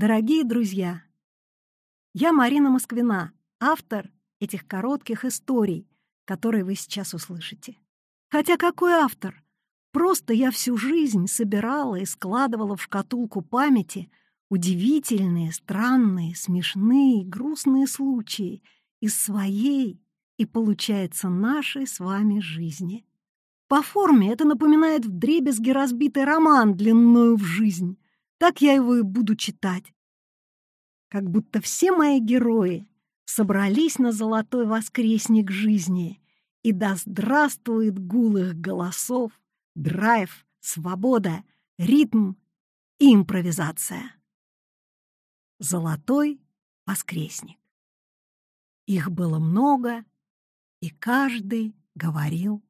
Дорогие друзья, я Марина Москвина, автор этих коротких историй, которые вы сейчас услышите. Хотя какой автор? Просто я всю жизнь собирала и складывала в шкатулку памяти удивительные, странные, смешные, грустные случаи из своей и, получается, нашей с вами жизни. По форме это напоминает вдребезги разбитый роман длиною в жизнь. Так я его и буду читать. Как будто все мои герои собрались на золотой воскресник жизни, и да здравствует гул их голосов, драйв, свобода, ритм и импровизация. Золотой воскресник. Их было много, и каждый говорил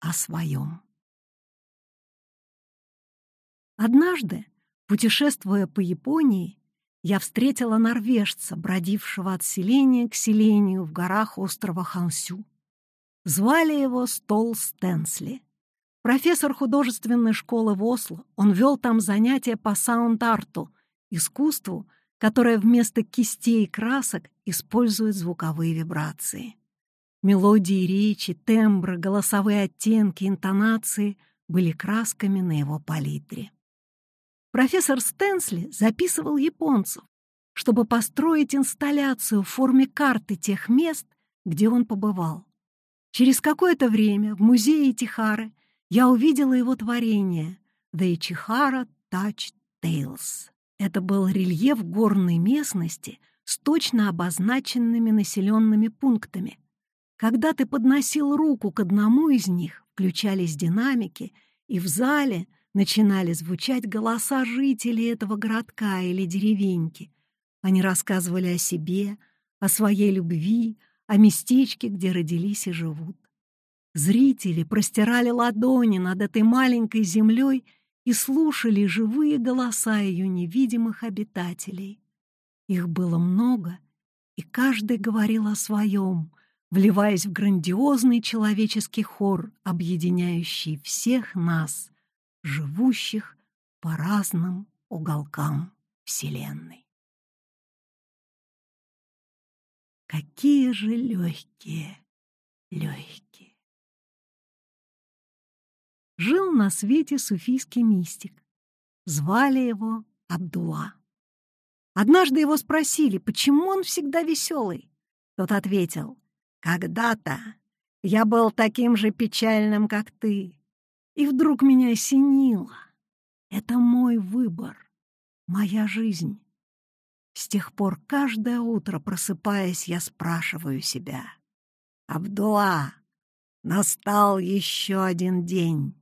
о своем. Однажды, путешествуя по Японии, я встретила норвежца, бродившего от селения к селению в горах острова Хансю. Звали его Стол Стенсли. Профессор художественной школы в Осло, он вел там занятия по саунд-арту, искусству, которое вместо кистей и красок использует звуковые вибрации. Мелодии речи, тембры, голосовые оттенки, интонации были красками на его палитре. Профессор Стенсли записывал японцев, чтобы построить инсталляцию в форме карты тех мест, где он побывал. Через какое-то время в музее Тихары я увидела его творение «The Ichihara Touch Tales». Это был рельеф горной местности с точно обозначенными населенными пунктами. Когда ты подносил руку к одному из них, включались динамики, и в зале — начинали звучать голоса жителей этого городка или деревеньки. Они рассказывали о себе, о своей любви, о местечке, где родились и живут. Зрители простирали ладони над этой маленькой землей и слушали живые голоса ее невидимых обитателей. Их было много, и каждый говорил о своем, вливаясь в грандиозный человеческий хор, объединяющий всех нас живущих по разным уголкам Вселенной. Какие же легкие, легкие. Жил на свете суфийский мистик. Звали его Абдулла. Однажды его спросили, почему он всегда веселый. Тот ответил, «Когда-то я был таким же печальным, как ты, и вдруг меня осенило. Это мой выбор, моя жизнь. С тех пор каждое утро, просыпаясь, я спрашиваю себя. «Абдуа, настал еще один день.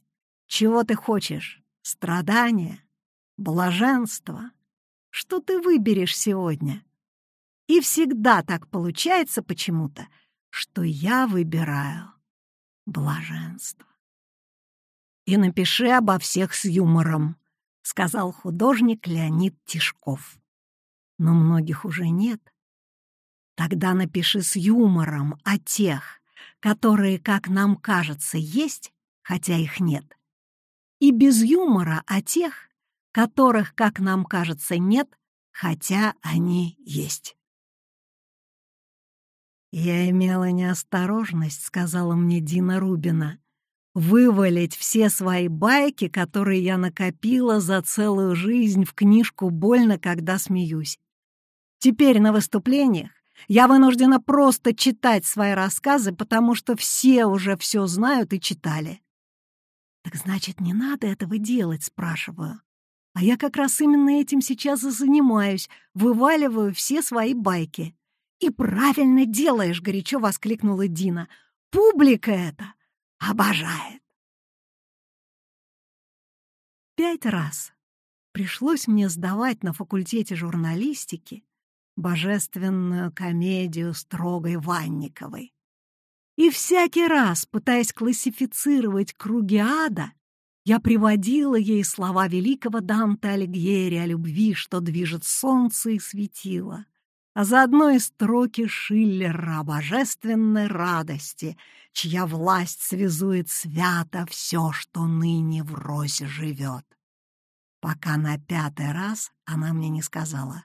Чего ты хочешь? Страдания? Блаженство? Что ты выберешь сегодня?» И всегда так получается почему-то, что я выбираю блаженство и напиши обо всех с юмором», — сказал художник Леонид Тишков. «Но многих уже нет. Тогда напиши с юмором о тех, которые, как нам кажется, есть, хотя их нет, и без юмора о тех, которых, как нам кажется, нет, хотя они есть». «Я имела неосторожность», — сказала мне Дина Рубина, вывалить все свои байки, которые я накопила за целую жизнь в книжку «Больно, когда смеюсь». Теперь на выступлениях я вынуждена просто читать свои рассказы, потому что все уже все знают и читали. «Так значит, не надо этого делать?» — спрашиваю. А я как раз именно этим сейчас и занимаюсь, вываливаю все свои байки. «И правильно делаешь!» — горячо воскликнула Дина. «Публика это! Обожает. Пять раз пришлось мне сдавать на факультете журналистики божественную комедию строгой Ванниковой. И всякий раз, пытаясь классифицировать круги ада, я приводила ей слова великого Данте Алигьери о любви, что движет солнце и светило, а заодно и строки Шиллера о божественной радости, чья власть связует свято все, что ныне в росе живет. Пока на пятый раз она мне не сказала,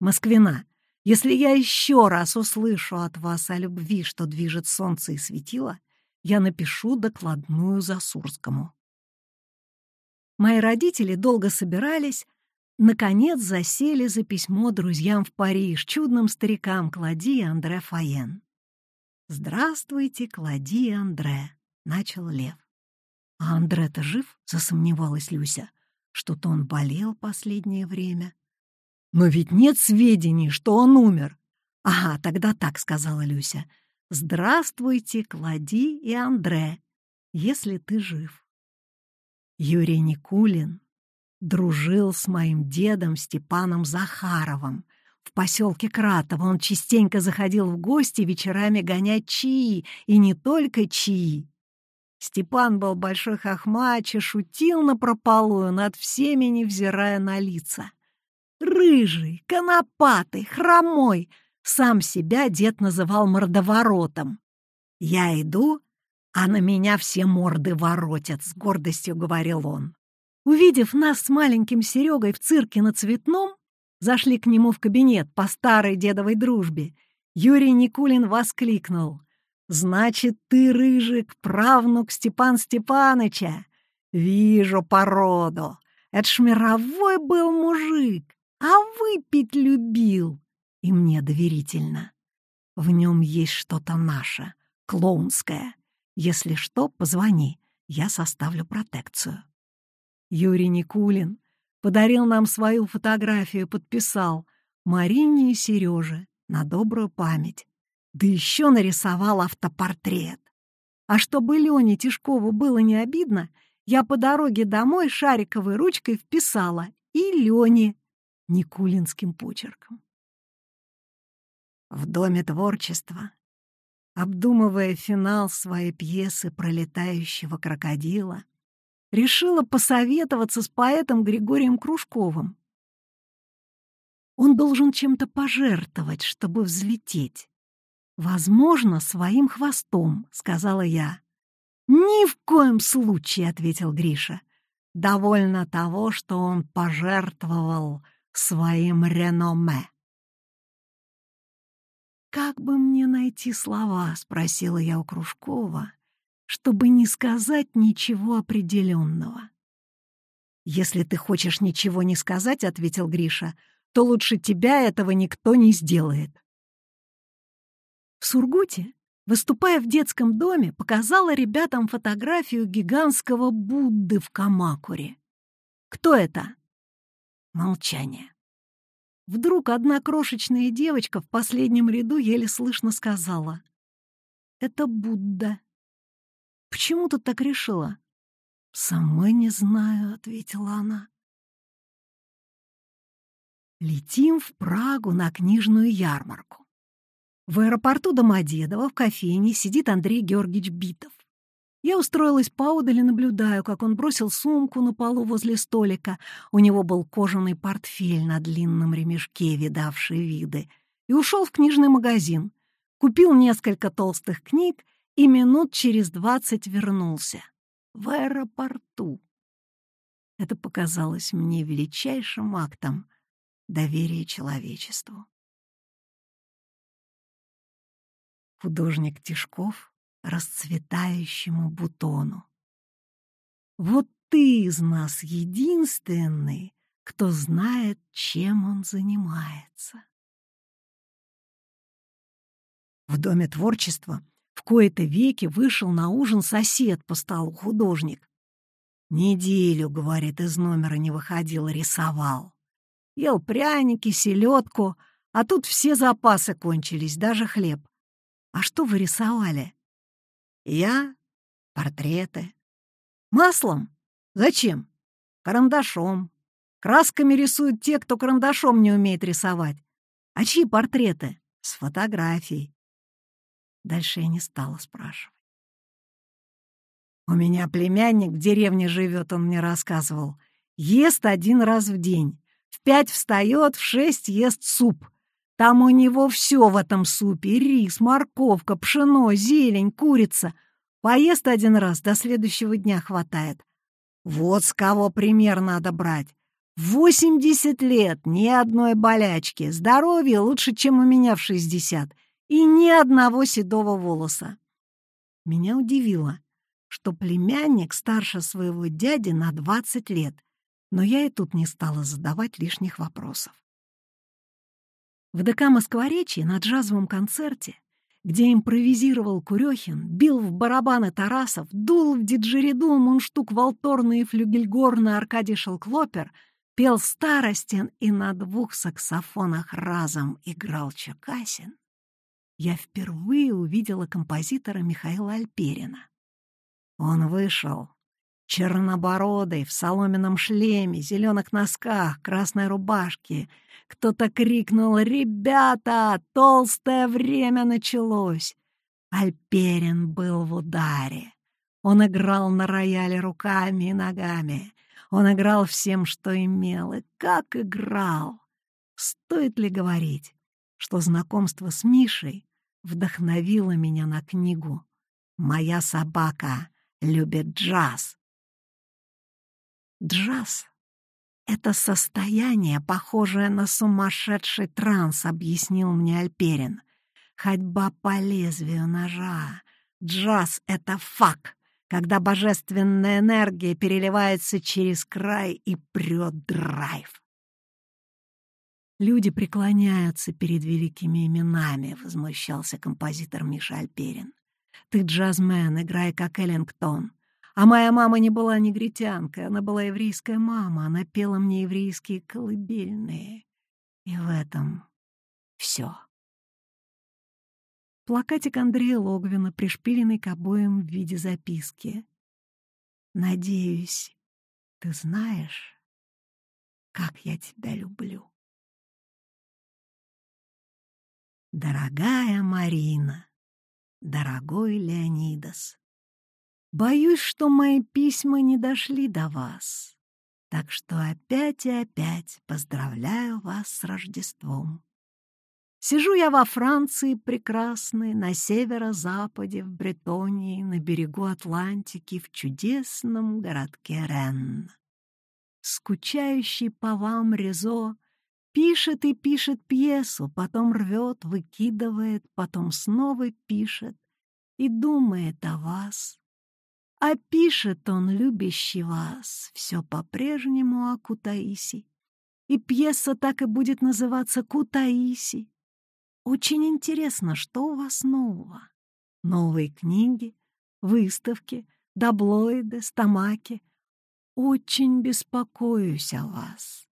Москвина, если я еще раз услышу от вас о любви, что движет солнце и светило, я напишу докладную Засурскому. Мои родители долго собирались, наконец засели за письмо друзьям в Париж, чудным старикам Клади и Андре Фаен. «Здравствуйте, Клади и Андре», — начал Лев. «А Андре-то жив?» — засомневалась Люся. «Что-то он болел последнее время». «Но ведь нет сведений, что он умер». «Ага, тогда так», — сказала Люся. «Здравствуйте, Клади и Андре, если ты жив». Юрий Никулин дружил с моим дедом Степаном Захаровым. В поселке Кратово он частенько заходил в гости вечерами гонять чаи, и не только чаи. Степан был большой хохмач и шутил напропалую над всеми, невзирая на лица. Рыжий, конопатый, хромой — сам себя дед называл мордоворотом. «Я иду, а на меня все морды воротят», — с гордостью говорил он. Увидев нас с маленьким Серегой в цирке на Цветном, зашли к нему в кабинет по старой дедовой дружбе. Юрий Никулин воскликнул. «Значит, ты, Рыжик, правнук Степан Степаныча? Вижу породу. Это ж мировой был мужик, а выпить любил и мне доверительно. В нем есть что-то наше, клоунское. Если что, позвони, я составлю протекцию. Юрий Никулин подарил нам свою фотографию, подписал Марине и Сереже на добрую память. Да еще нарисовал автопортрет. А чтобы Лене Тишкову было не обидно, я по дороге домой шариковой ручкой вписала и Лене Никулинским почерком в Доме творчества, обдумывая финал своей пьесы «Пролетающего крокодила», решила посоветоваться с поэтом Григорием Кружковым. Он должен чем-то пожертвовать, чтобы взлететь. «Возможно, своим хвостом», — сказала я. «Ни в коем случае», — ответил Гриша. «Довольно того, что он пожертвовал своим реноме». «Как бы мне найти слова?» — спросила я у Кружкова, чтобы не сказать ничего определенного. «Если ты хочешь ничего не сказать, — ответил Гриша, — то лучше тебя этого никто не сделает». В Сургуте, выступая в детском доме, показала ребятам фотографию гигантского Будды в Камакуре. «Кто это?» Молчание. Вдруг одна крошечная девочка в последнем ряду еле слышно сказала. «Это Будда». «Почему ты так решила?» «Сама не знаю», — ответила она. Летим в Прагу на книжную ярмарку. В аэропорту Домодедово в кофейне сидит Андрей Георгиевич Битов. Я устроилась поодаль и наблюдаю, как он бросил сумку на полу возле столика. У него был кожаный портфель на длинном ремешке, видавший виды, и ушел в книжный магазин. Купил несколько толстых книг и минут через двадцать вернулся. В аэропорту. Это показалось мне величайшим актом доверия человечеству. Художник Тишков расцветающему бутону. Вот ты из нас единственный, кто знает, чем он занимается. В Доме творчества в кои-то веки вышел на ужин сосед по столу художник. Неделю, говорит, из номера не выходил, рисовал. Ел пряники, селедку, а тут все запасы кончились, даже хлеб. А что вы рисовали? Я — портреты. Маслом? Зачем? Карандашом. Красками рисуют те, кто карандашом не умеет рисовать. А чьи портреты? С фотографией. Дальше я не стала спрашивать. У меня племянник в деревне живет, он мне рассказывал. Ест один раз в день. В пять встает, в шесть ест суп. Там у него все в этом супе — рис, морковка, пшено, зелень, курица. Поест один раз, до следующего дня хватает. Вот с кого пример надо брать. Восемьдесят лет, ни одной болячки, здоровье лучше, чем у меня в шестьдесят, и ни одного седого волоса. Меня удивило, что племянник старше своего дяди на двадцать лет, но я и тут не стала задавать лишних вопросов. В ДК Москворечье на джазовом концерте где импровизировал Курехин, бил в барабаны Тарасов, дул в диджериду мунштук Волторна и флюгельгорна Аркадий Шелклопер, пел Старостин и на двух саксофонах разом играл Чекасин, я впервые увидела композитора Михаила Альперина. Он вышел, чернобородый, в соломенном шлеме, зеленых носках, красной рубашке — кто-то крикнул «Ребята, толстое время началось!» Альперин был в ударе. Он играл на рояле руками и ногами. Он играл всем, что имел, и как играл. Стоит ли говорить, что знакомство с Мишей вдохновило меня на книгу «Моя собака любит джаз». Джаз «Это состояние, похожее на сумасшедший транс», — объяснил мне Альперин. «Ходьба по лезвию ножа. Джаз — это фак, когда божественная энергия переливается через край и прет драйв». «Люди преклоняются перед великими именами», — возмущался композитор Миша Альперин. «Ты джазмен, играй как Эллингтон. А моя мама не была негритянкой, она была еврейская мама, она пела мне еврейские колыбельные. И в этом все. Плакатик Андрея Логвина, пришпиленный к обоим в виде записки. «Надеюсь, ты знаешь, как я тебя люблю». Дорогая Марина, дорогой Леонидас, Боюсь, что мои письма не дошли до вас. Так что опять и опять поздравляю вас с Рождеством. Сижу я во Франции прекрасной, на северо-западе, в Бретонии, на берегу Атлантики, в чудесном городке Ренн. Скучающий по вам Резо пишет и пишет пьесу, потом рвет, выкидывает, потом снова пишет и думает о вас, а пишет он, любящий вас, все по-прежнему о Кутаиси. И пьеса так и будет называться «Кутаиси». Очень интересно, что у вас нового? Новые книги, выставки, даблоиды, стамаки. Очень беспокоюсь о вас.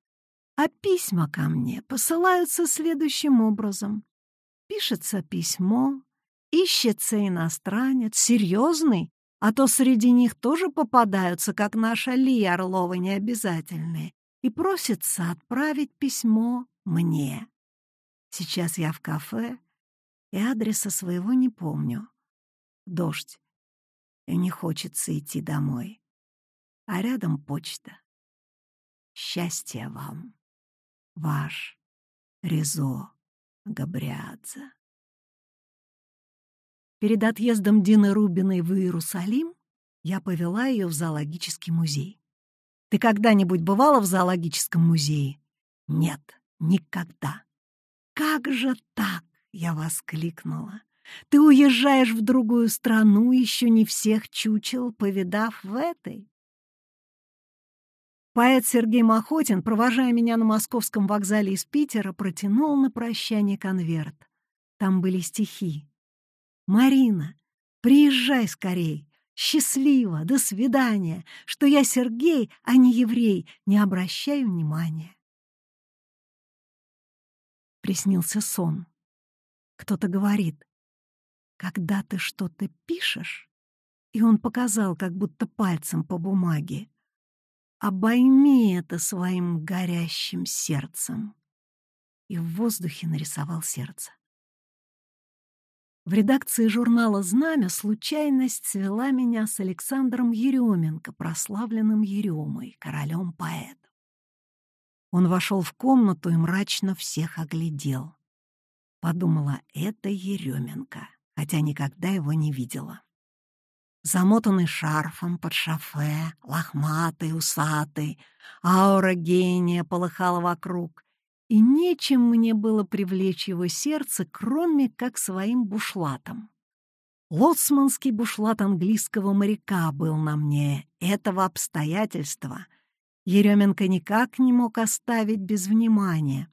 А письма ко мне посылаются следующим образом. Пишется письмо, ищется иностранец, серьезный, а то среди них тоже попадаются, как наша Ли Орлова, необязательные, и просится отправить письмо мне. Сейчас я в кафе, и адреса своего не помню. Дождь, и не хочется идти домой. А рядом почта. Счастья вам, ваш Резо Габриадзе. Перед отъездом Дины Рубиной в Иерусалим я повела ее в зоологический музей. Ты когда-нибудь бывала в зоологическом музее? Нет, никогда. Как же так? Я воскликнула. Ты уезжаешь в другую страну, еще не всех чучел, повидав в этой. Поэт Сергей Махотин, провожая меня на московском вокзале из Питера, протянул на прощание конверт. Там были стихи. «Марина, приезжай скорей! Счастливо! До свидания! Что я Сергей, а не еврей! Не обращай внимания!» Приснился сон. Кто-то говорит, «Когда ты что-то пишешь...» И он показал, как будто пальцем по бумаге. «Обойми это своим горящим сердцем!» И в воздухе нарисовал сердце. В редакции журнала «Знамя» случайность свела меня с Александром Еременко, прославленным Еремой, королем поэтов. Он вошел в комнату и мрачно всех оглядел. Подумала, это Еременко, хотя никогда его не видела. Замотанный шарфом под шофе, лохматый, усатый, аура гения полыхала вокруг, и нечем мне было привлечь его сердце, кроме как своим бушлатом. Лоцманский бушлат английского моряка был на мне. Этого обстоятельства Еременко никак не мог оставить без внимания.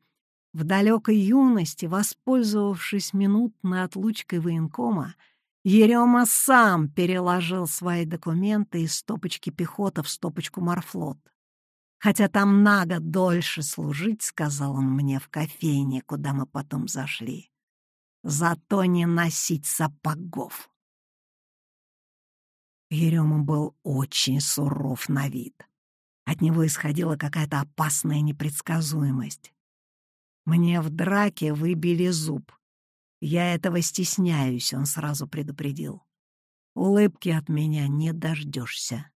В далекой юности, воспользовавшись минутной отлучкой военкома, Ерема сам переложил свои документы из стопочки пехота в стопочку морфлот. Хотя там надо дольше служить, сказал он мне в кофейне, куда мы потом зашли. Зато не носить сапогов. Ерема был очень суров на вид. От него исходила какая-то опасная непредсказуемость. Мне в драке выбили зуб. Я этого стесняюсь, он сразу предупредил. Улыбки от меня не дождешься.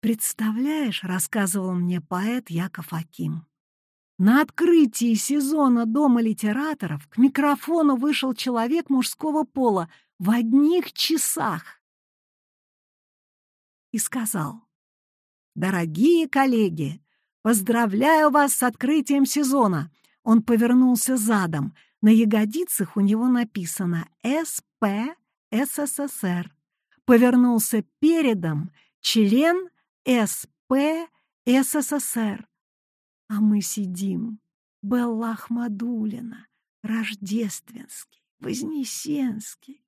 «Представляешь», — рассказывал мне поэт Яков Аким, «на открытии сезона Дома литераторов к микрофону вышел человек мужского пола в одних часах и сказал, «Дорогие коллеги, Поздравляю вас с открытием сезона!» Он повернулся задом. На ягодицах у него написано «СП СССР». Повернулся передом член СП СССР. А мы сидим. Белла Ахмадулина, Рождественский, Вознесенский.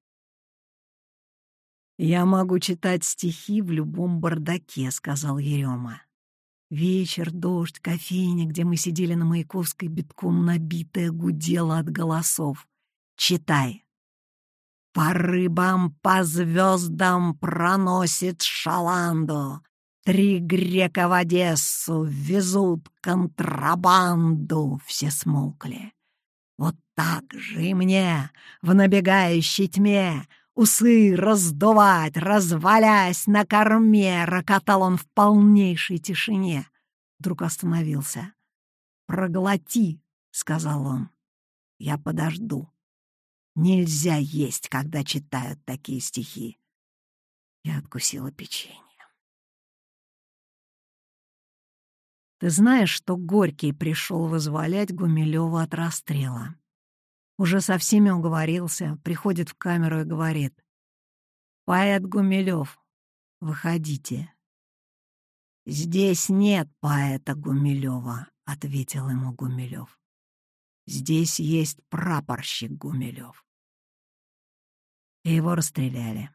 «Я могу читать стихи в любом бардаке», — сказал Ерема. Вечер, дождь, кофейня, где мы сидели на Маяковской, битком набитая, гудела от голосов. Читай. По рыбам, по звездам проносит шаланду. Три грека в Одессу везут контрабанду. Все смолкли. Вот так же и мне в набегающей тьме Усы раздувать, развалясь на корме, рокотал он в полнейшей тишине. Вдруг остановился. «Проглоти», — сказал он. «Я подожду. Нельзя есть, когда читают такие стихи». Я откусила печенье. Ты знаешь, что Горький пришел вызволять Гумилева от расстрела? Уже со всеми уговорился, приходит в камеру и говорит. «Поэт Гумилев, выходите». «Здесь нет поэта Гумилева», — ответил ему Гумилев. «Здесь есть прапорщик Гумилев». И его расстреляли.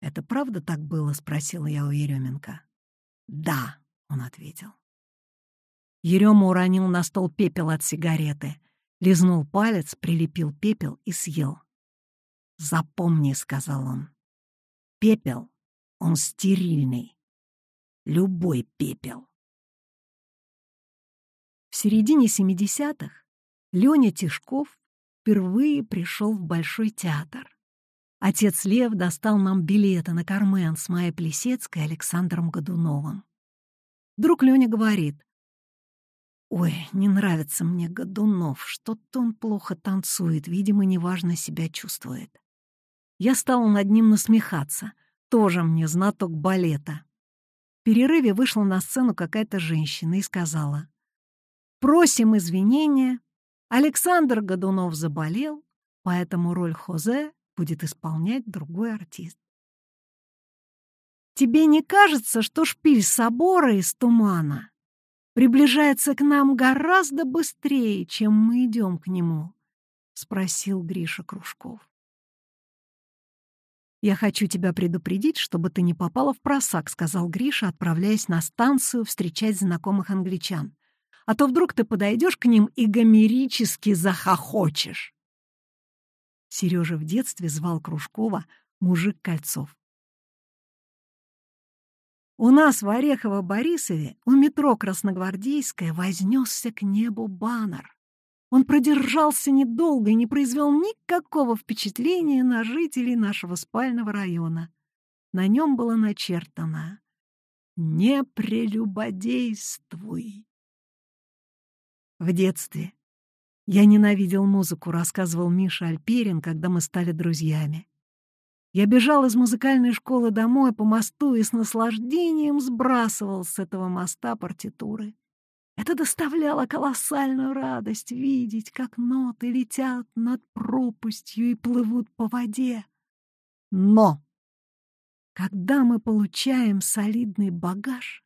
«Это правда так было?» — спросила я у Еременко. «Да», — он ответил. Ерема уронил на стол пепел от сигареты. Лизнул палец, прилепил пепел и съел. «Запомни», — сказал он, — «пепел, он стерильный. Любой пепел». В середине 70-х Леня Тишков впервые пришел в Большой театр. Отец Лев достал нам билеты на Кармен с Майей Плесецкой и Александром Годуновым. Вдруг Леня говорит, Ой, не нравится мне Годунов, что-то он плохо танцует, видимо, неважно себя чувствует. Я стала над ним насмехаться, тоже мне знаток балета. В перерыве вышла на сцену какая-то женщина и сказала, «Просим извинения, Александр Годунов заболел, поэтому роль Хозе будет исполнять другой артист». «Тебе не кажется, что шпиль собора из тумана приближается к нам гораздо быстрее, чем мы идем к нему?» — спросил Гриша Кружков. «Я хочу тебя предупредить, чтобы ты не попала в просак», — сказал Гриша, отправляясь на станцию встречать знакомых англичан. «А то вдруг ты подойдешь к ним и гомерически захохочешь». Сережа в детстве звал Кружкова «Мужик Кольцов». У нас в Орехово-Борисове у метро Красногвардейская вознесся к небу баннер. Он продержался недолго и не произвел никакого впечатления на жителей нашего спального района. На нем было начертано «Не прелюбодействуй». В детстве я ненавидел музыку, рассказывал Миша Альперин, когда мы стали друзьями. Я бежал из музыкальной школы домой по мосту и с наслаждением сбрасывал с этого моста партитуры. Это доставляло колоссальную радость видеть, как ноты летят над пропастью и плывут по воде. Но когда мы получаем солидный багаж,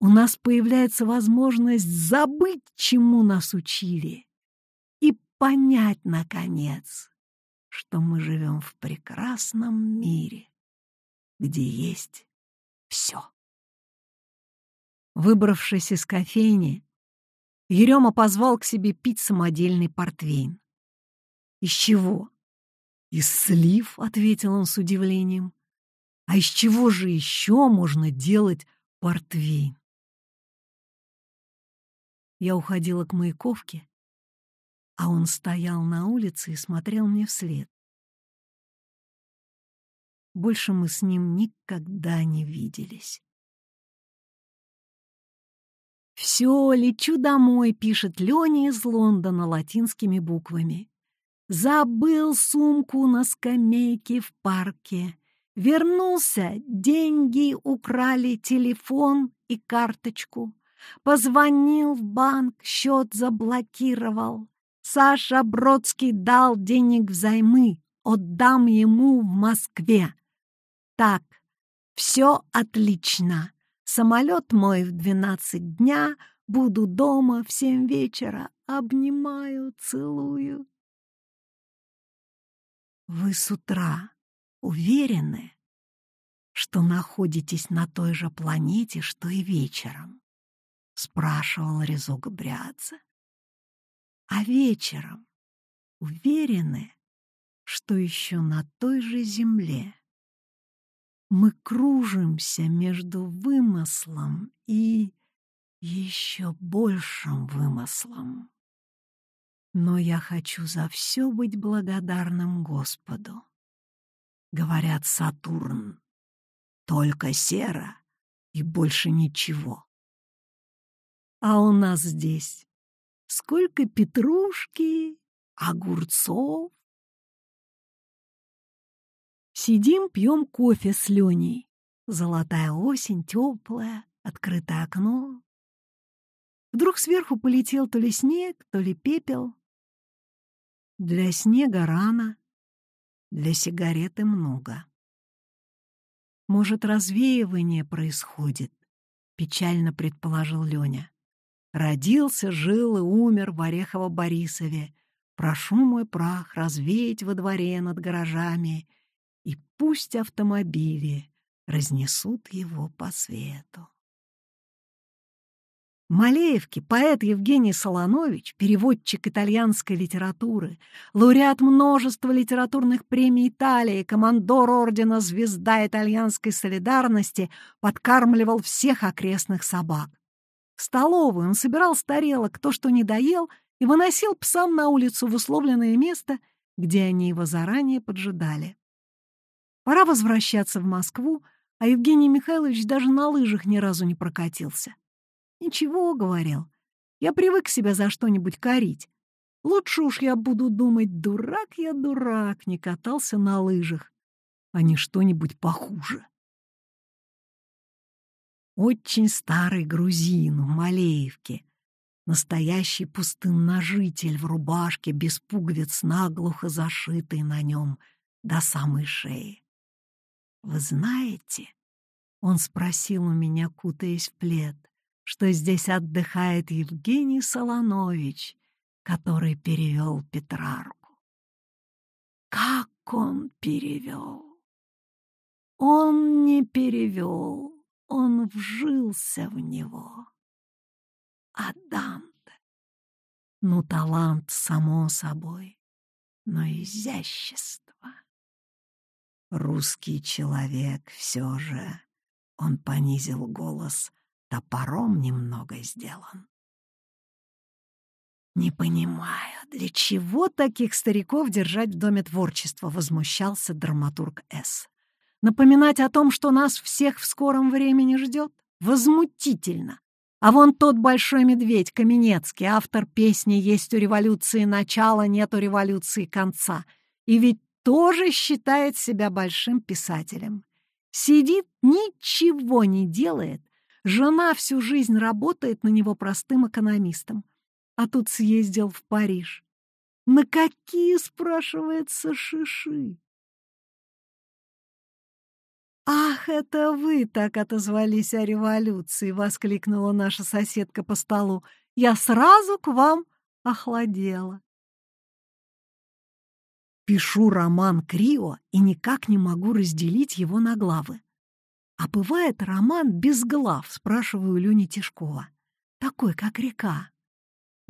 у нас появляется возможность забыть, чему нас учили, и понять, наконец, что мы живем в прекрасном мире, где есть все. Выбравшись из кофейни, Ерема позвал к себе пить самодельный портвейн. «Из чего?» «Из слив», — ответил он с удивлением. «А из чего же еще можно делать портвейн?» Я уходила к Маяковке, а он стоял на улице и смотрел мне вслед. Больше мы с ним никогда не виделись. «Все, лечу домой», — пишет Леня из Лондона латинскими буквами. «Забыл сумку на скамейке в парке. Вернулся, деньги украли, телефон и карточку. Позвонил в банк, счет заблокировал. Саша Бродский дал денег взаймы, отдам ему в Москве. Так, все отлично. Самолет мой в двенадцать дня, буду дома в семь вечера, обнимаю, целую. Вы с утра уверены, что находитесь на той же планете, что и вечером? Спрашивал Резо Габриадзе. А вечером уверены, что еще на той же земле? мы кружимся между вымыслом и еще большим вымыслом. Но я хочу за все быть благодарным Господу. Говорят, Сатурн, только сера и больше ничего. А у нас здесь сколько петрушки, огурцов, Сидим, пьем кофе с Леней. Золотая осень, теплая, открытое окно. Вдруг сверху полетел то ли снег, то ли пепел. Для снега рано, для сигареты много. Может, развеивание происходит, печально предположил Леня. Родился, жил и умер в Орехово-Борисове. Прошу мой прах развеять во дворе над гаражами и пусть автомобили разнесут его по свету. Малеевки, поэт Евгений Солонович, переводчик итальянской литературы, лауреат множества литературных премий Италии, командор ордена «Звезда итальянской солидарности», подкармливал всех окрестных собак. В столовую он собирал с тарелок то, что не доел, и выносил псам на улицу в условленное место, где они его заранее поджидали. Пора возвращаться в Москву, а Евгений Михайлович даже на лыжах ни разу не прокатился. «Ничего», — говорил, — «я привык себя за что-нибудь корить. Лучше уж я буду думать, дурак я дурак, не катался на лыжах, а не что-нибудь похуже». Очень старый грузин в Малеевке, настоящий пустынножитель в рубашке без пуговиц, наглухо зашитый на нем до самой шеи. «Вы знаете?» — он спросил у меня, кутаясь в плед, что здесь отдыхает Евгений Солонович, который перевел Петрарку. Как он перевел? Он не перевел, он вжился в него. А Данте? Ну, талант, само собой, но изящество. Русский человек все же, он понизил голос, топором немного сделан. «Не понимаю, для чего таких стариков держать в Доме творчества?» — возмущался драматург С. «Напоминать о том, что нас всех в скором времени ждет? Возмутительно! А вон тот большой медведь, Каменецкий, автор песни «Есть у революции начало, нет у революции конца». И ведь тоже считает себя большим писателем. Сидит, ничего не делает. Жена всю жизнь работает на него простым экономистом. А тут съездил в Париж. На какие, спрашивается, шиши? «Ах, это вы так отозвались о революции!» — воскликнула наша соседка по столу. «Я сразу к вам охладела». Пишу роман Крио и никак не могу разделить его на главы. А бывает роман без глав, спрашиваю Люни Тишкова. Такой, как река.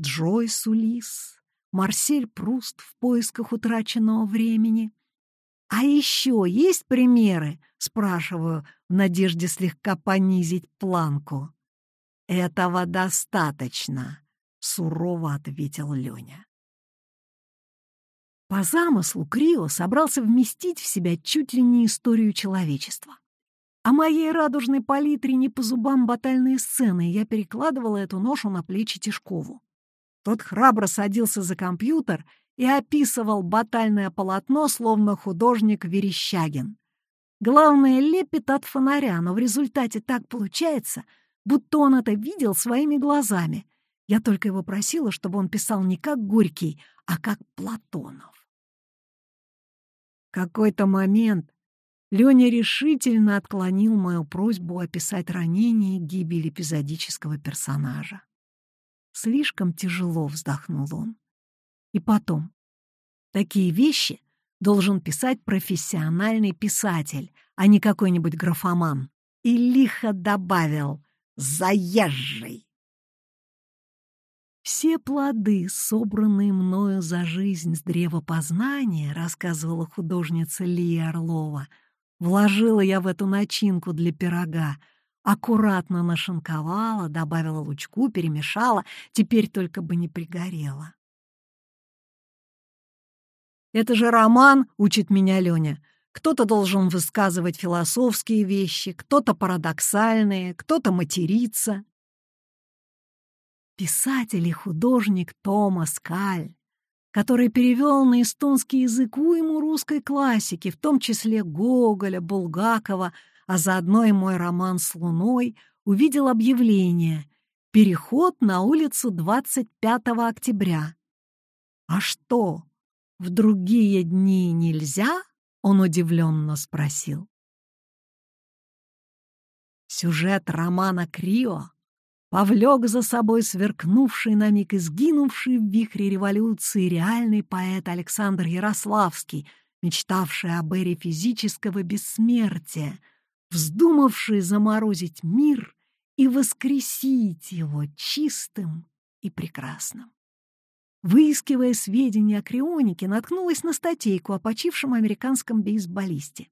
Джойс Улис, Марсель Пруст в поисках утраченного времени. А еще есть примеры, спрашиваю, в надежде слегка понизить планку. Этого достаточно, сурово ответил Леня. По замыслу Крио собрался вместить в себя чуть ли не историю человечества. А моей радужной палитре не по зубам батальные сцены, я перекладывала эту ношу на плечи Тишкову. Тот храбро садился за компьютер и описывал батальное полотно, словно художник Верещагин. Главное, лепит от фонаря, но в результате так получается, будто он это видел своими глазами. Я только его просила, чтобы он писал не как Горький, а как Платонов какой-то момент Леня решительно отклонил мою просьбу описать ранение и гибель эпизодического персонажа. Слишком тяжело вздохнул он. И потом, такие вещи должен писать профессиональный писатель, а не какой-нибудь графоман. И лихо добавил «заезжий». Все плоды, собранные мною за жизнь с древа познания, рассказывала художница Лия Орлова, вложила я в эту начинку для пирога, аккуратно нашинковала, добавила лучку, перемешала, теперь только бы не пригорела. «Это же роман», — учит меня Леня. Кто-то должен высказывать философские вещи, кто-то парадоксальные, кто-то материться писатель и художник Томас Каль, который перевел на эстонский язык уйму русской классики, в том числе Гоголя, Булгакова, а заодно и мой роман с Луной, увидел объявление «Переход на улицу 25 октября». «А что, в другие дни нельзя?» — он удивленно спросил. Сюжет романа Крио повлек за собой сверкнувший на миг и сгинувший в вихре революции реальный поэт Александр Ярославский, мечтавший об эре физического бессмертия, вздумавший заморозить мир и воскресить его чистым и прекрасным. Выискивая сведения о Крионике, наткнулась на статейку о почившем американском бейсболисте.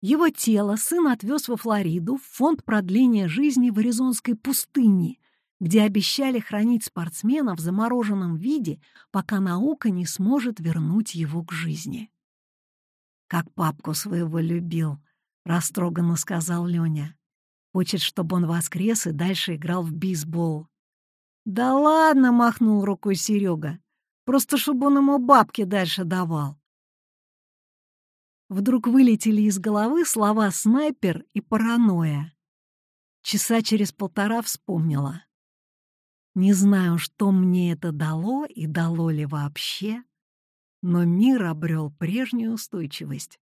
Его тело сын отвез во Флориду в фонд продления жизни в Аризонской пустыне, где обещали хранить спортсмена в замороженном виде, пока наука не сможет вернуть его к жизни. «Как папку своего любил», — растроганно сказал Леня. «Хочет, чтобы он воскрес и дальше играл в бейсбол». «Да ладно!» — махнул рукой Серега. «Просто чтобы он ему бабки дальше давал». Вдруг вылетели из головы слова «снайпер» и «паранойя». Часа через полтора вспомнила. Не знаю, что мне это дало и дало ли вообще, но мир обрел прежнюю устойчивость,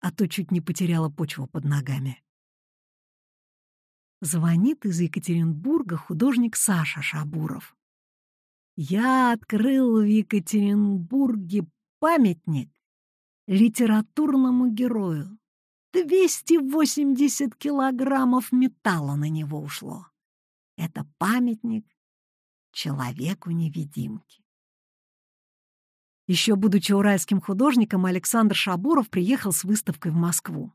а то чуть не потеряла почву под ногами. Звонит из Екатеринбурга художник Саша Шабуров. «Я открыл в Екатеринбурге памятник литературному герою. 280 килограммов металла на него ушло. Это памятник человеку-невидимке. Еще будучи уральским художником, Александр Шабуров приехал с выставкой в Москву.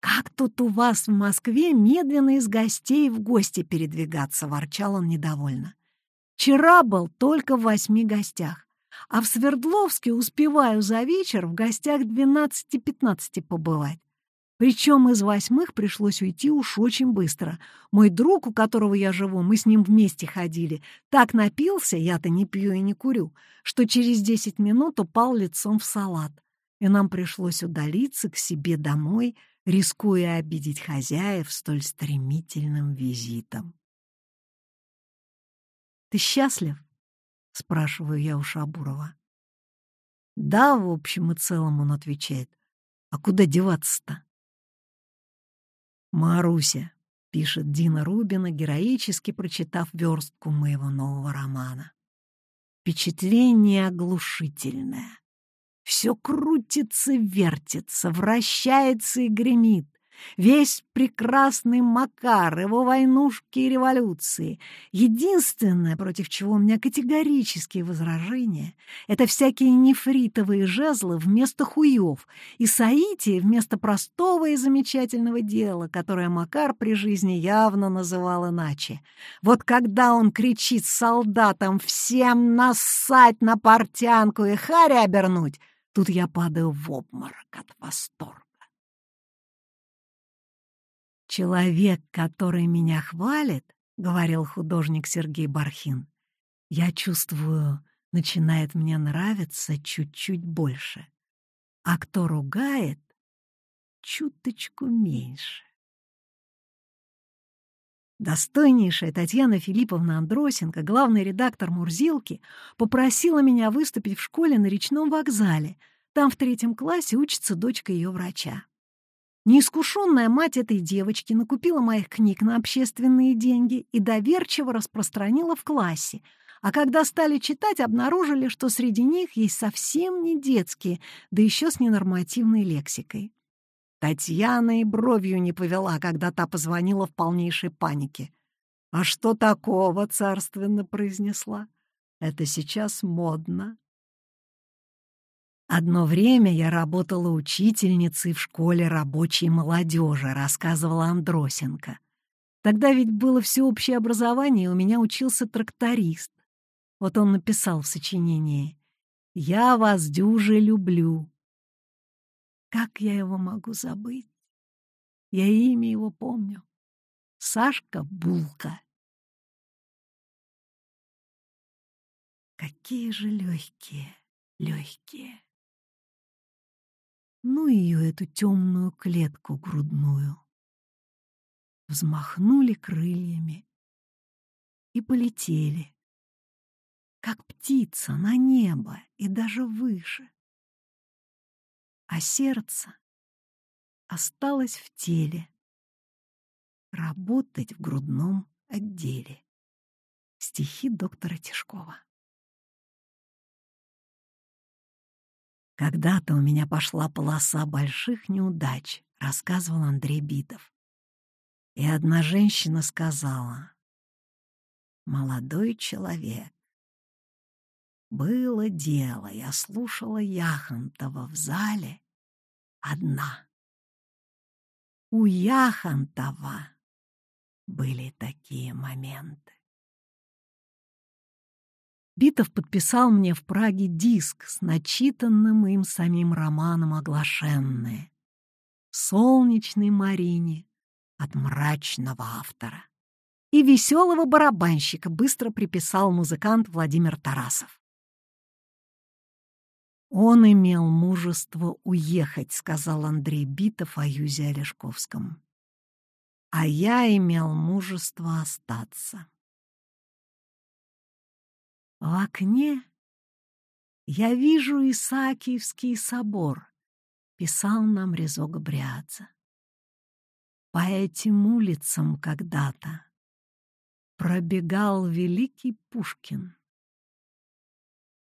«Как тут у вас в Москве медленно из гостей в гости передвигаться?» — ворчал он недовольно. «Вчера был только в восьми гостях а в Свердловске успеваю за вечер в гостях 12-15 побывать. Причем из восьмых пришлось уйти уж очень быстро. Мой друг, у которого я живу, мы с ним вместе ходили, так напился, я-то не пью и не курю, что через десять минут упал лицом в салат. и нам пришлось удалиться к себе домой, рискуя обидеть хозяев столь стремительным визитом. «Ты счастлив?» — спрашиваю я у Шабурова. «Да, в общем и целом», — он отвечает. «А куда деваться-то?» «Маруся», — пишет Дина Рубина, героически прочитав верстку моего нового романа. «Впечатление оглушительное. Все крутится, вертится, вращается и гремит. Весь прекрасный Макар, его войнушки и революции. Единственное, против чего у меня категорические возражения, это всякие нефритовые жезлы вместо хуев и соития вместо простого и замечательного дела, которое Макар при жизни явно называл иначе. Вот когда он кричит солдатам «Всем нассать на портянку и хари обернуть!» Тут я падаю в обморок от восторга. «Человек, который меня хвалит, — говорил художник Сергей Бархин, — я чувствую, начинает мне нравиться чуть-чуть больше, а кто ругает — чуточку меньше». Достойнейшая Татьяна Филипповна Андросенко, главный редактор «Мурзилки», попросила меня выступить в школе на речном вокзале. Там в третьем классе учится дочка ее врача. Неискушенная мать этой девочки накупила моих книг на общественные деньги и доверчиво распространила в классе, а когда стали читать, обнаружили, что среди них есть совсем не детские, да еще с ненормативной лексикой. Татьяна и бровью не повела, когда та позвонила в полнейшей панике. «А что такого?» — царственно произнесла. «Это сейчас модно». Одно время я работала учительницей в школе рабочей молодежи, рассказывала Андросенко. Тогда ведь было всеобщее образование, и у меня учился тракторист. Вот он написал в сочинении «Я вас дюже люблю». Как я его могу забыть? Я имя его помню. Сашка Булка. Какие же легкие, легкие. Ну ее, эту темную клетку грудную. Взмахнули крыльями и полетели, как птица на небо и даже выше. А сердце осталось в теле, работать в грудном отделе. Стихи доктора Тишкова. Когда-то у меня пошла полоса больших неудач, рассказывал Андрей Битов. И одна женщина сказала, «Молодой человек, было дело, я слушала Яхонтова в зале одна. У Яхонтова были такие моменты. Битов подписал мне в Праге диск с начитанным им самим романом «Оглашенные» «Солнечной Марине» от мрачного автора. И веселого барабанщика быстро приписал музыкант Владимир Тарасов. «Он имел мужество уехать», — сказал Андрей Битов о Юзе Олешковском. «А я имел мужество остаться». В окне я вижу Исаакиевский собор, писал нам Резо Габриадзе. По этим улицам когда-то пробегал великий Пушкин.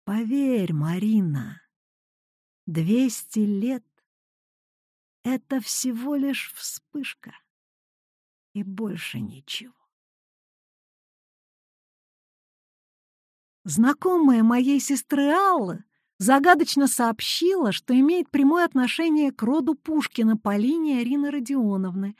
Поверь, Марина, двести лет — это всего лишь вспышка и больше ничего. Знакомая моей сестры Алла загадочно сообщила, что имеет прямое отношение к роду Пушкина по линии Арины Родионовны.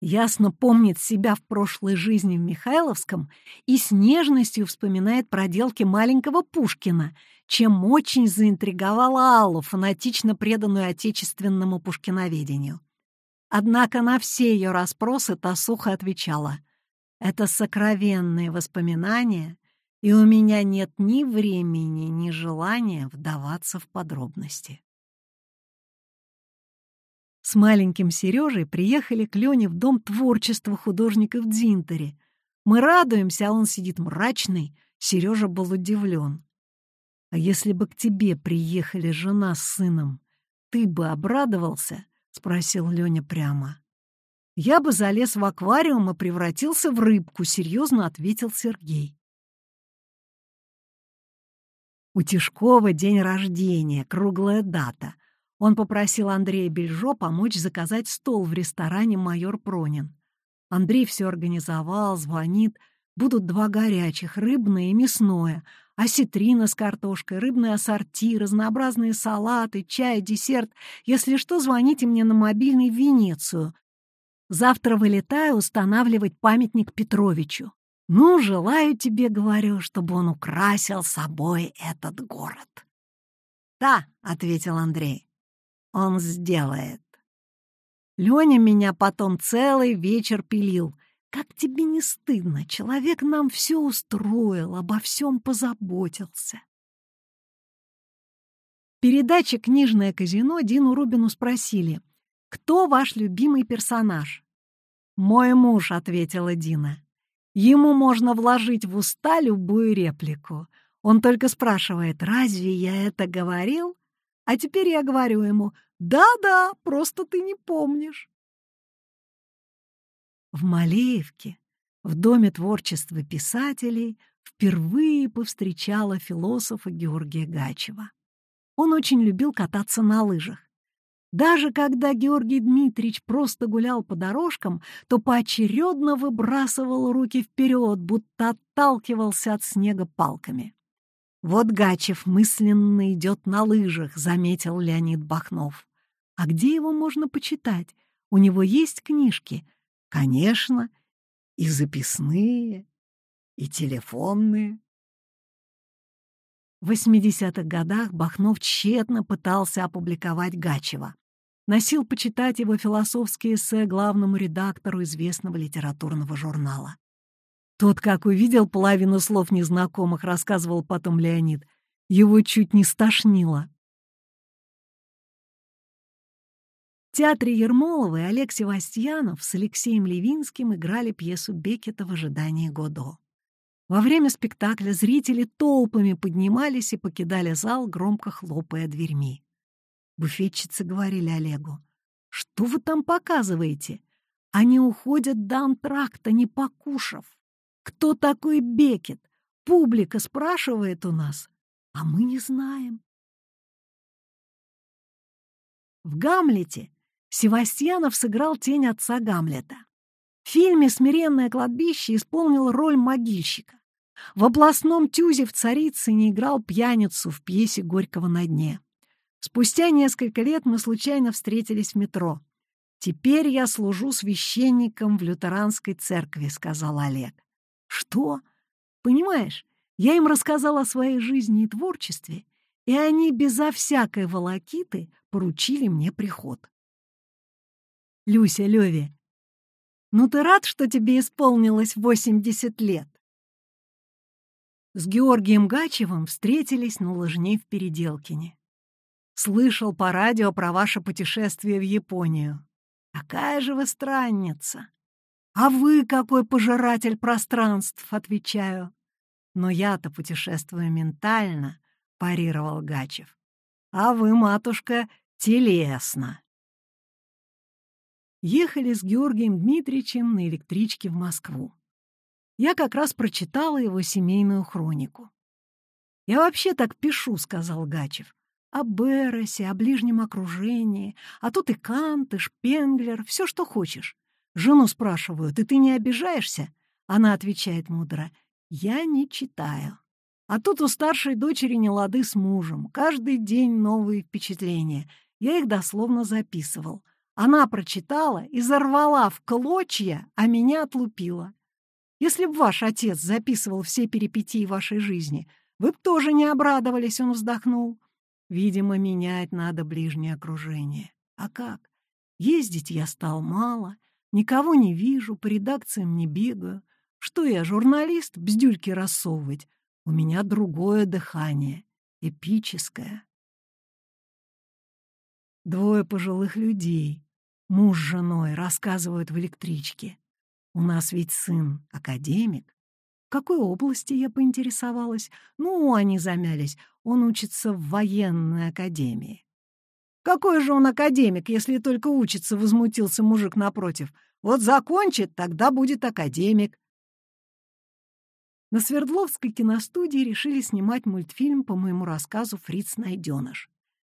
Ясно помнит себя в прошлой жизни в Михайловском и с нежностью вспоминает проделки маленького Пушкина, чем очень заинтриговала Аллу, фанатично преданную отечественному пушкиноведению. Однако на все ее расспросы та сухо отвечала — это сокровенные воспоминания, и у меня нет ни времени, ни желания вдаваться в подробности. С маленьким Сережей приехали к Лене в Дом творчества художников Дзинтери. Мы радуемся, а он сидит мрачный. Сережа был удивлен. «А если бы к тебе приехали жена с сыном, ты бы обрадовался?» — спросил Леня прямо. «Я бы залез в аквариум и превратился в рыбку», — серьезно ответил Сергей. У Тишкова день рождения, круглая дата. Он попросил Андрея Бельжо помочь заказать стол в ресторане «Майор Пронин». Андрей все организовал, звонит. Будут два горячих, рыбное и мясное, осетрина с картошкой, рыбные ассорти, разнообразные салаты, чай, десерт. Если что, звоните мне на мобильный в Венецию. Завтра вылетаю устанавливать памятник Петровичу. Ну, желаю тебе, говорю, чтобы он украсил собой этот город. «Да», — ответил Андрей, он сделает. Леня меня потом целый вечер пилил. Как тебе не стыдно? Человек нам все устроил, обо всем позаботился. Передача «Книжное казино» Дину Рубину спросили, «Кто ваш любимый персонаж?» «Мой муж», — ответила Дина. «Ему можно вложить в уста любую реплику. Он только спрашивает, разве я это говорил?» А теперь я говорю ему, да-да, просто ты не помнишь. В Малеевке, в Доме творчества писателей, впервые повстречала философа Георгия Гачева. Он очень любил кататься на лыжах. Даже когда Георгий Дмитриевич просто гулял по дорожкам, то поочередно выбрасывал руки вперед, будто отталкивался от снега палками. «Вот Гачев мысленно идет на лыжах», — заметил Леонид Бахнов. «А где его можно почитать? У него есть книжки?» «Конечно, и записные, и телефонные». В 80-х годах Бахнов тщетно пытался опубликовать Гачева. Носил почитать его философские эссе главному редактору известного литературного журнала. Тот, как увидел половину слов незнакомых, рассказывал потом Леонид, его чуть не стошнило. В театре Ермолова Олег Севастьянов с Алексеем Левинским играли пьесу Бекета в ожидании Годо. Во время спектакля зрители толпами поднимались и покидали зал, громко хлопая дверьми. Буфетчицы говорили Олегу, «Что вы там показываете? Они уходят до антракта, не покушав». Кто такой Бекет? Публика спрашивает у нас, а мы не знаем. В «Гамлете» Севастьянов сыграл тень отца Гамлета. В фильме «Смиренное кладбище» исполнил роль могильщика. В областном тюзе в «Царицыне» играл пьяницу в пьесе Горького на дне. Спустя несколько лет мы случайно встретились в метро. «Теперь я служу священником в лютеранской церкви», — сказал Олег. Что? Понимаешь, я им рассказал о своей жизни и творчестве, и они безо всякой волокиты поручили мне приход. Люся, Леви, ну ты рад, что тебе исполнилось 80 лет? С Георгием Гачевым встретились на лыжне в Переделкине. Слышал по радио про ваше путешествие в Японию. Какая же вы странница! «А вы какой пожиратель пространств?» — отвечаю. «Но я-то путешествую ментально», — парировал Гачев. «А вы, матушка, телесно». Ехали с Георгием Дмитриевичем на электричке в Москву. Я как раз прочитала его семейную хронику. «Я вообще так пишу», — сказал Гачев. «О Беросе, о ближнем окружении, а тут и Кант, и Шпенглер, все, что хочешь. Жену спрашивают, и ты не обижаешься? Она отвечает мудро, я не читаю. А тут у старшей дочери не лады с мужем. Каждый день новые впечатления. Я их дословно записывал. Она прочитала и зарвала в клочья, а меня отлупила. Если б ваш отец записывал все перипетии вашей жизни, вы б тоже не обрадовались, он вздохнул. Видимо, менять надо ближнее окружение. А как? Ездить я стал мало, Никого не вижу, по редакциям не бегаю. Что я, журналист, бздюльки рассовывать? У меня другое дыхание, эпическое. Двое пожилых людей, Муж с женой рассказывают в электричке. У нас ведь сын академик. Какой области я поинтересовалась? Ну, они замялись. Он учится в военной академии. Какой же он академик, если только учится, возмутился мужик напротив. Вот закончит, тогда будет академик. На Свердловской киностудии решили снимать мультфильм по моему рассказу «Фриц найденыш».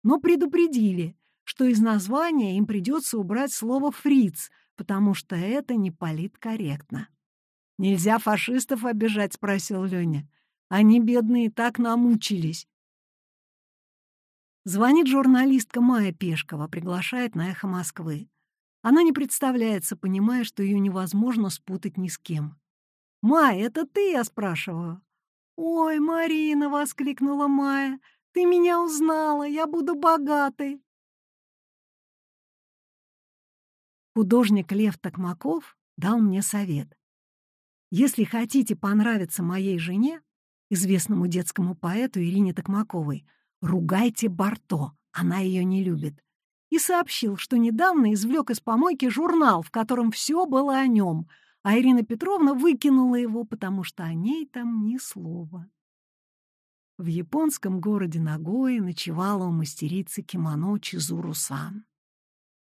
Но предупредили, что из названия им придется убрать слово «фриц», потому что это не политкорректно. «Нельзя фашистов обижать», — спросил Леня. «Они, бедные, так намучились». Звонит журналистка Майя Пешкова, приглашает на «Эхо Москвы». Она не представляется, понимая, что ее невозможно спутать ни с кем. «Май, это ты?» — я спрашиваю. «Ой, Марина!» — воскликнула Майя. «Ты меня узнала! Я буду богатой!» Художник Лев Токмаков дал мне совет. Если хотите понравиться моей жене, известному детскому поэту Ирине Токмаковой, ругайте Барто, она ее не любит. И сообщил, что недавно извлек из помойки журнал, в котором все было о нем — а Ирина Петровна выкинула его, потому что о ней там ни слова. В японском городе Нагое ночевала у мастерицы кимоно Чизуру-сан.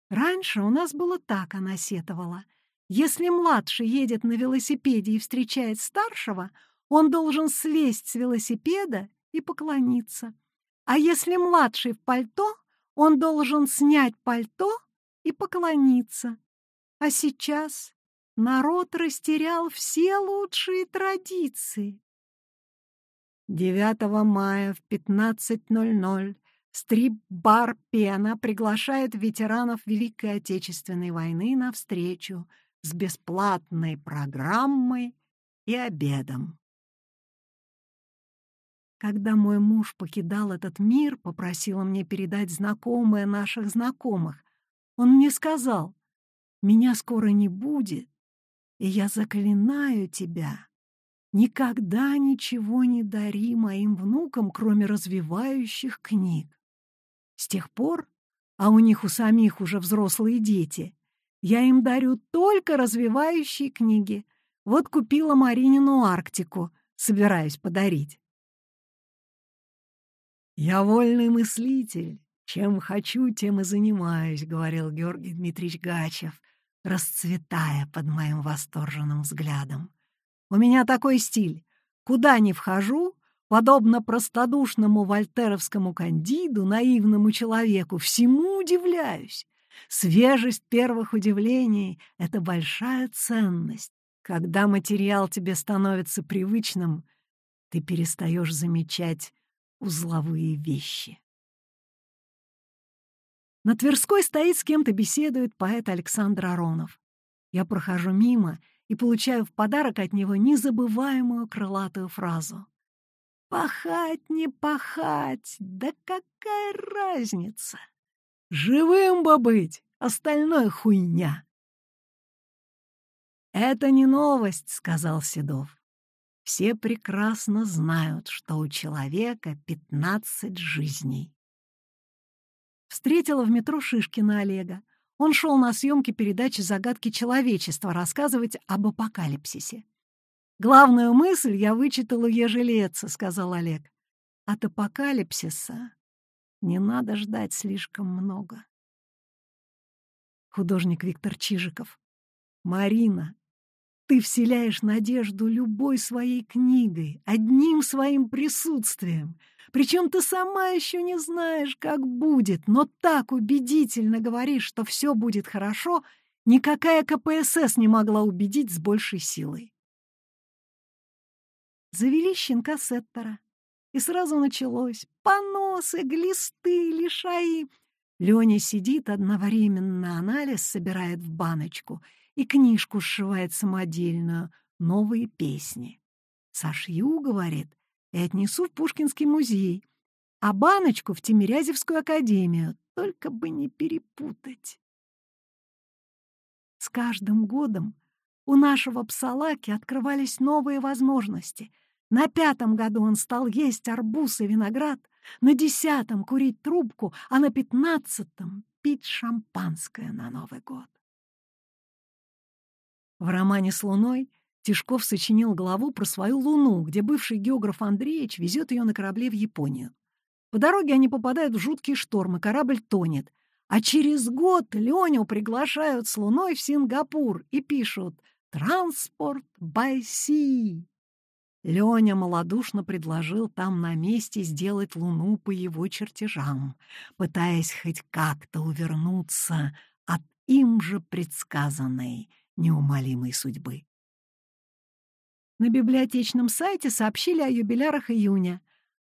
Раньше у нас было так, она сетовала. Если младший едет на велосипеде и встречает старшего, он должен слезть с велосипеда и поклониться. А если младший в пальто, он должен снять пальто и поклониться. А сейчас народ растерял все лучшие традиции. 9 мая в 15.00 стрип-бар «Пена» приглашает ветеранов Великой Отечественной войны на встречу с бесплатной программой и обедом. Когда мой муж покидал этот мир, попросила мне передать знакомые наших знакомых. Он мне сказал, «Меня скоро не будет, и я заклинаю тебя, никогда ничего не дари моим внукам, кроме развивающих книг. С тех пор, а у них у самих уже взрослые дети, я им дарю только развивающие книги. Вот купила Маринину Арктику, собираюсь подарить. «Я вольный мыслитель. Чем хочу, тем и занимаюсь», — говорил Георгий Дмитриевич Гачев — расцветая под моим восторженным взглядом. У меня такой стиль. Куда ни вхожу, подобно простодушному вольтеровскому кандиду, наивному человеку, всему удивляюсь. Свежесть первых удивлений — это большая ценность. Когда материал тебе становится привычным, ты перестаешь замечать узловые вещи. На Тверской стоит, с кем-то беседует поэт Александр Аронов. Я прохожу мимо и получаю в подарок от него незабываемую крылатую фразу. «Пахать, не пахать, да какая разница? Живым бы быть, остальное хуйня!» «Это не новость», — сказал Седов. «Все прекрасно знают, что у человека пятнадцать жизней». Встретила в метро Шишкина Олега. Он шел на съемки передачи «Загадки человечества» рассказывать об апокалипсисе. «Главную мысль я вычитал у Ежелеца», — сказал Олег. «От апокалипсиса не надо ждать слишком много». Художник Виктор Чижиков. «Марина, ты вселяешь надежду любой своей книгой, одним своим присутствием. Причем ты сама еще не знаешь, как будет, но так убедительно говоришь, что все будет хорошо, никакая КПСС не могла убедить с большей силой. Завели щенка Сеттера. И сразу началось. Поносы, глисты, лишаи. Леня сидит одновременно, анализ собирает в баночку — и книжку сшивает самодельную, новые песни. Сошью, говорит, и отнесу в Пушкинский музей, а баночку в Тимирязевскую академию, только бы не перепутать. С каждым годом у нашего псалаки открывались новые возможности. На пятом году он стал есть арбуз и виноград, на десятом — курить трубку, а на пятнадцатом пить шампанское на Новый год. В романе «С луной» Тишков сочинил главу про свою луну, где бывший географ Андреевич везет ее на корабле в Японию. По дороге они попадают в жуткий шторм, и корабль тонет. А через год Леню приглашают с луной в Сингапур и пишут «Транспорт sea». Леня малодушно предложил там на месте сделать луну по его чертежам, пытаясь хоть как-то увернуться от им же предсказанной неумолимой судьбы. На библиотечном сайте сообщили о юбилярах июня.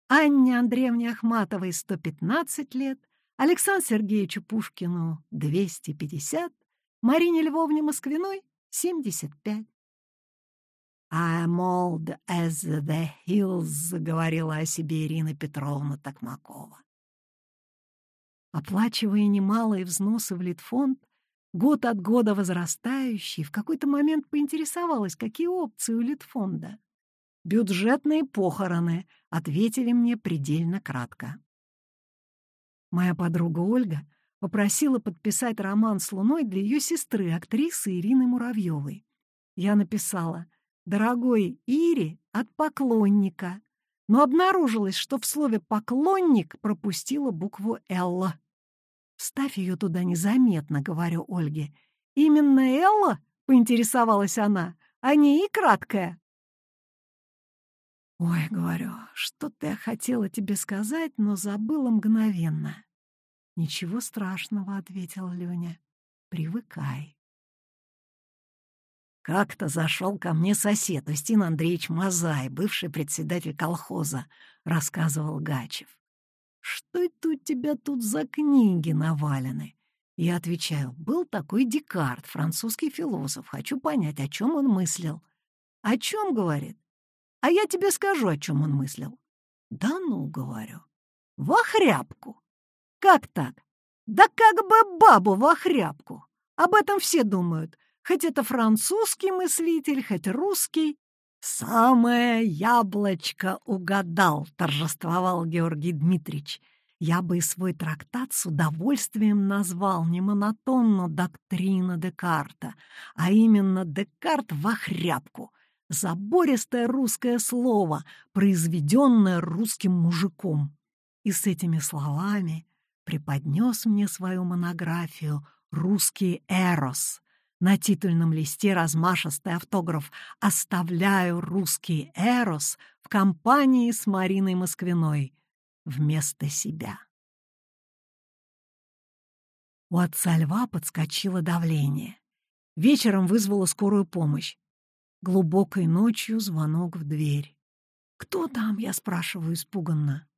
Анне Андреевне Ахматовой 115 лет, Александру Сергеевичу Пушкину 250, Марине Львовне Москвиной 75. «I'm old as the hills», — говорила о себе Ирина Петровна Токмакова. Оплачивая немалые взносы в Литфонд, год от года возрастающий, в какой-то момент поинтересовалась, какие опции у Литфонда. «Бюджетные похороны», — ответили мне предельно кратко. Моя подруга Ольга попросила подписать роман с Луной для ее сестры, актрисы Ирины Муравьевой. Я написала — дорогой Ире от поклонника, но обнаружилось, что в слове «поклонник» пропустила букву «Л». «Ставь ее туда незаметно», — говорю Ольге. «Именно Элла?» — поинтересовалась она, — «а не и краткая». «Ой, — говорю, — что-то я хотела тебе сказать, но забыла мгновенно». «Ничего страшного», — ответил Леня. «Привыкай». Как-то зашел ко мне сосед Устин Андреевич Мазай, бывший председатель колхоза, рассказывал Гачев. «Что это у тебя тут за книги навалены?» Я отвечаю, был такой Декарт, французский философ. Хочу понять, о чем он мыслил. «О чем?» — говорит. «А я тебе скажу, о чем он мыслил». «Да ну», — говорю. «В охряпку». «Как так?» «Да как бы бабу в охряпку». Об этом все думают. Хоть это французский мыслитель, хоть русский. «Самое яблочко угадал», — торжествовал Георгий Дмитриевич. «Я бы и свой трактат с удовольствием назвал не монотонно доктрина Декарта, а именно Декарт в охряпку, забористое русское слово, произведенное русским мужиком». И с этими словами преподнес мне свою монографию «Русский эрос», на титульном листе размашистый автограф «Оставляю русский Эрос в компании с Мариной Москвиной вместо себя». У отца льва подскочило давление. Вечером вызвала скорую помощь. Глубокой ночью звонок в дверь. «Кто там?» — я спрашиваю испуганно.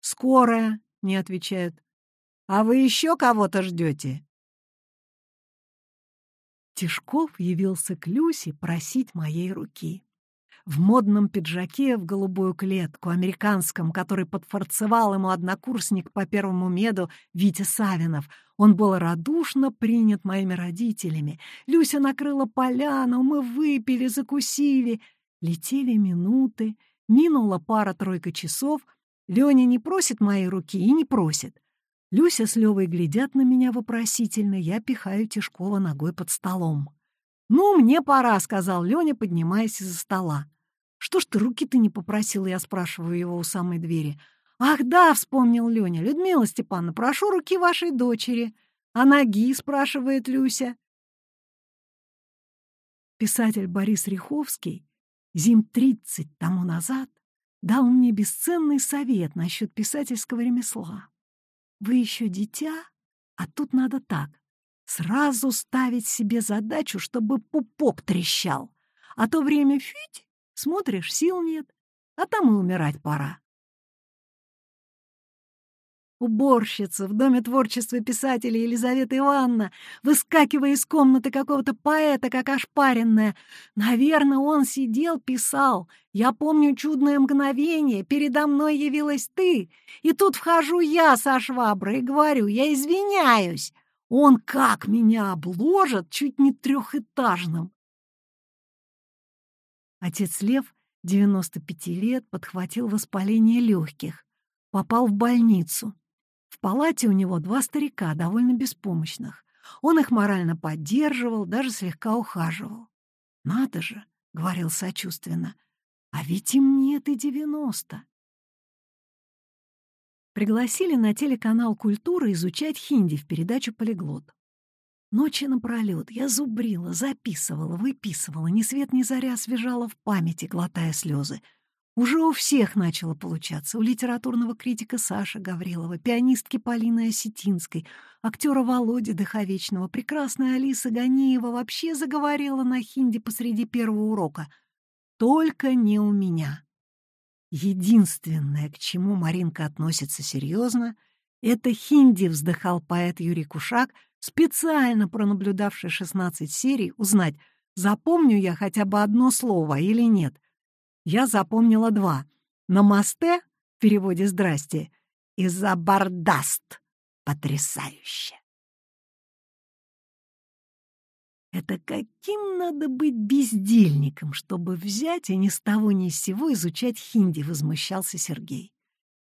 «Скорая», — не отвечают. «А вы еще кого-то ждете?» Тишков явился к Люсе просить моей руки. В модном пиджаке в голубую клетку, американском, который подфорцевал ему однокурсник по первому меду Витя Савинов, он был радушно принят моими родителями. Люся накрыла поляну, мы выпили, закусили. Летели минуты, минула пара-тройка часов. Леня не просит моей руки и не просит. Люся с Левой глядят на меня вопросительно, я пихаю Тишкова ногой под столом. «Ну, мне пора», — сказал Леня, поднимаясь из-за стола. «Что ж ты руки-то не попросила?» — я спрашиваю его у самой двери. «Ах да», — вспомнил Леня. «Людмила Степановна, прошу руки вашей дочери». «А ноги?» — спрашивает Люся. Писатель Борис Риховский зим тридцать тому назад дал мне бесценный совет насчет писательского ремесла. Вы еще дитя, а тут надо так. Сразу ставить себе задачу, чтобы пупок трещал. А то время фить, смотришь, сил нет, а там и умирать пора. Уборщица в Доме творчества писателя Елизавета Ивановна, выскакивая из комнаты какого-то поэта, как ошпаренная. Наверное, он сидел, писал. Я помню чудное мгновение, передо мной явилась ты. И тут вхожу я со шваброй и говорю, я извиняюсь. Он как меня обложит, чуть не трехэтажным. Отец Лев, 95 лет, подхватил воспаление легких, попал в больницу. Палате у него два старика, довольно беспомощных. Он их морально поддерживал, даже слегка ухаживал. «Надо же!» — говорил сочувственно. «А ведь им нет и девяносто!» Пригласили на телеканал «Культура» изучать хинди в передачу «Полиглот». Ночи напролет я зубрила, записывала, выписывала, ни свет ни заря освежала в памяти, глотая слезы. Уже у всех начало получаться. У литературного критика Саши Гаврилова, пианистки Полины Осетинской, актера Володи Дыховечного, прекрасная Алиса Ганиева вообще заговорила на хинди посреди первого урока. Только не у меня. Единственное, к чему Маринка относится серьезно, это хинди, вздыхал поэт Юрий Кушак — специально пронаблюдавший 16 серий, узнать, запомню я хотя бы одно слово или нет. Я запомнила два. «Намасте» в переводе «здрасте» и «забардаст» — потрясающе. Это каким надо быть бездельником, чтобы взять и ни с того ни с сего изучать хинди, возмущался Сергей.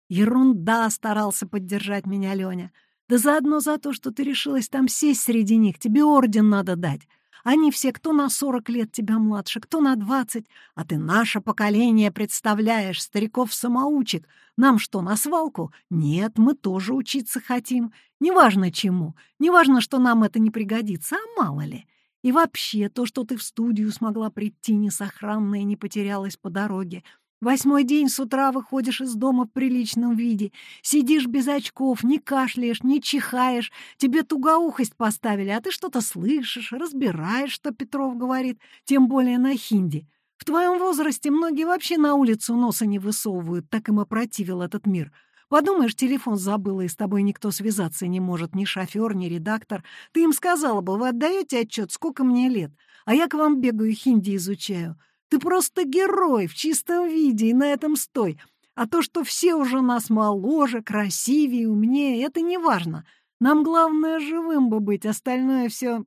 Ерунда, старался поддержать меня Леня. Да заодно за то, что ты решилась там сесть среди них, тебе орден надо дать. Они все кто на сорок лет тебя младше, кто на двадцать, а ты наше поколение представляешь, стариков-самоучек. Нам что, на свалку? Нет, мы тоже учиться хотим. Неважно чему, неважно, что нам это не пригодится, а мало ли. И вообще, то, что ты в студию смогла прийти несохранно и не потерялась по дороге — Восьмой день с утра выходишь из дома в приличном виде, сидишь без очков, не кашляешь, не чихаешь, тебе тугоухость поставили, а ты что-то слышишь, разбираешь, что Петров говорит, тем более на хинди. В твоем возрасте многие вообще на улицу носа не высовывают, так им опротивил этот мир. Подумаешь, телефон забыла, и с тобой никто связаться не может, ни шофер, ни редактор. Ты им сказала бы, вы отдаете отчет, сколько мне лет, а я к вам бегаю, хинди изучаю. Ты просто герой в чистом виде, и на этом стой. А то, что все уже нас моложе, красивее, умнее, это не важно. Нам главное живым бы быть, остальное все...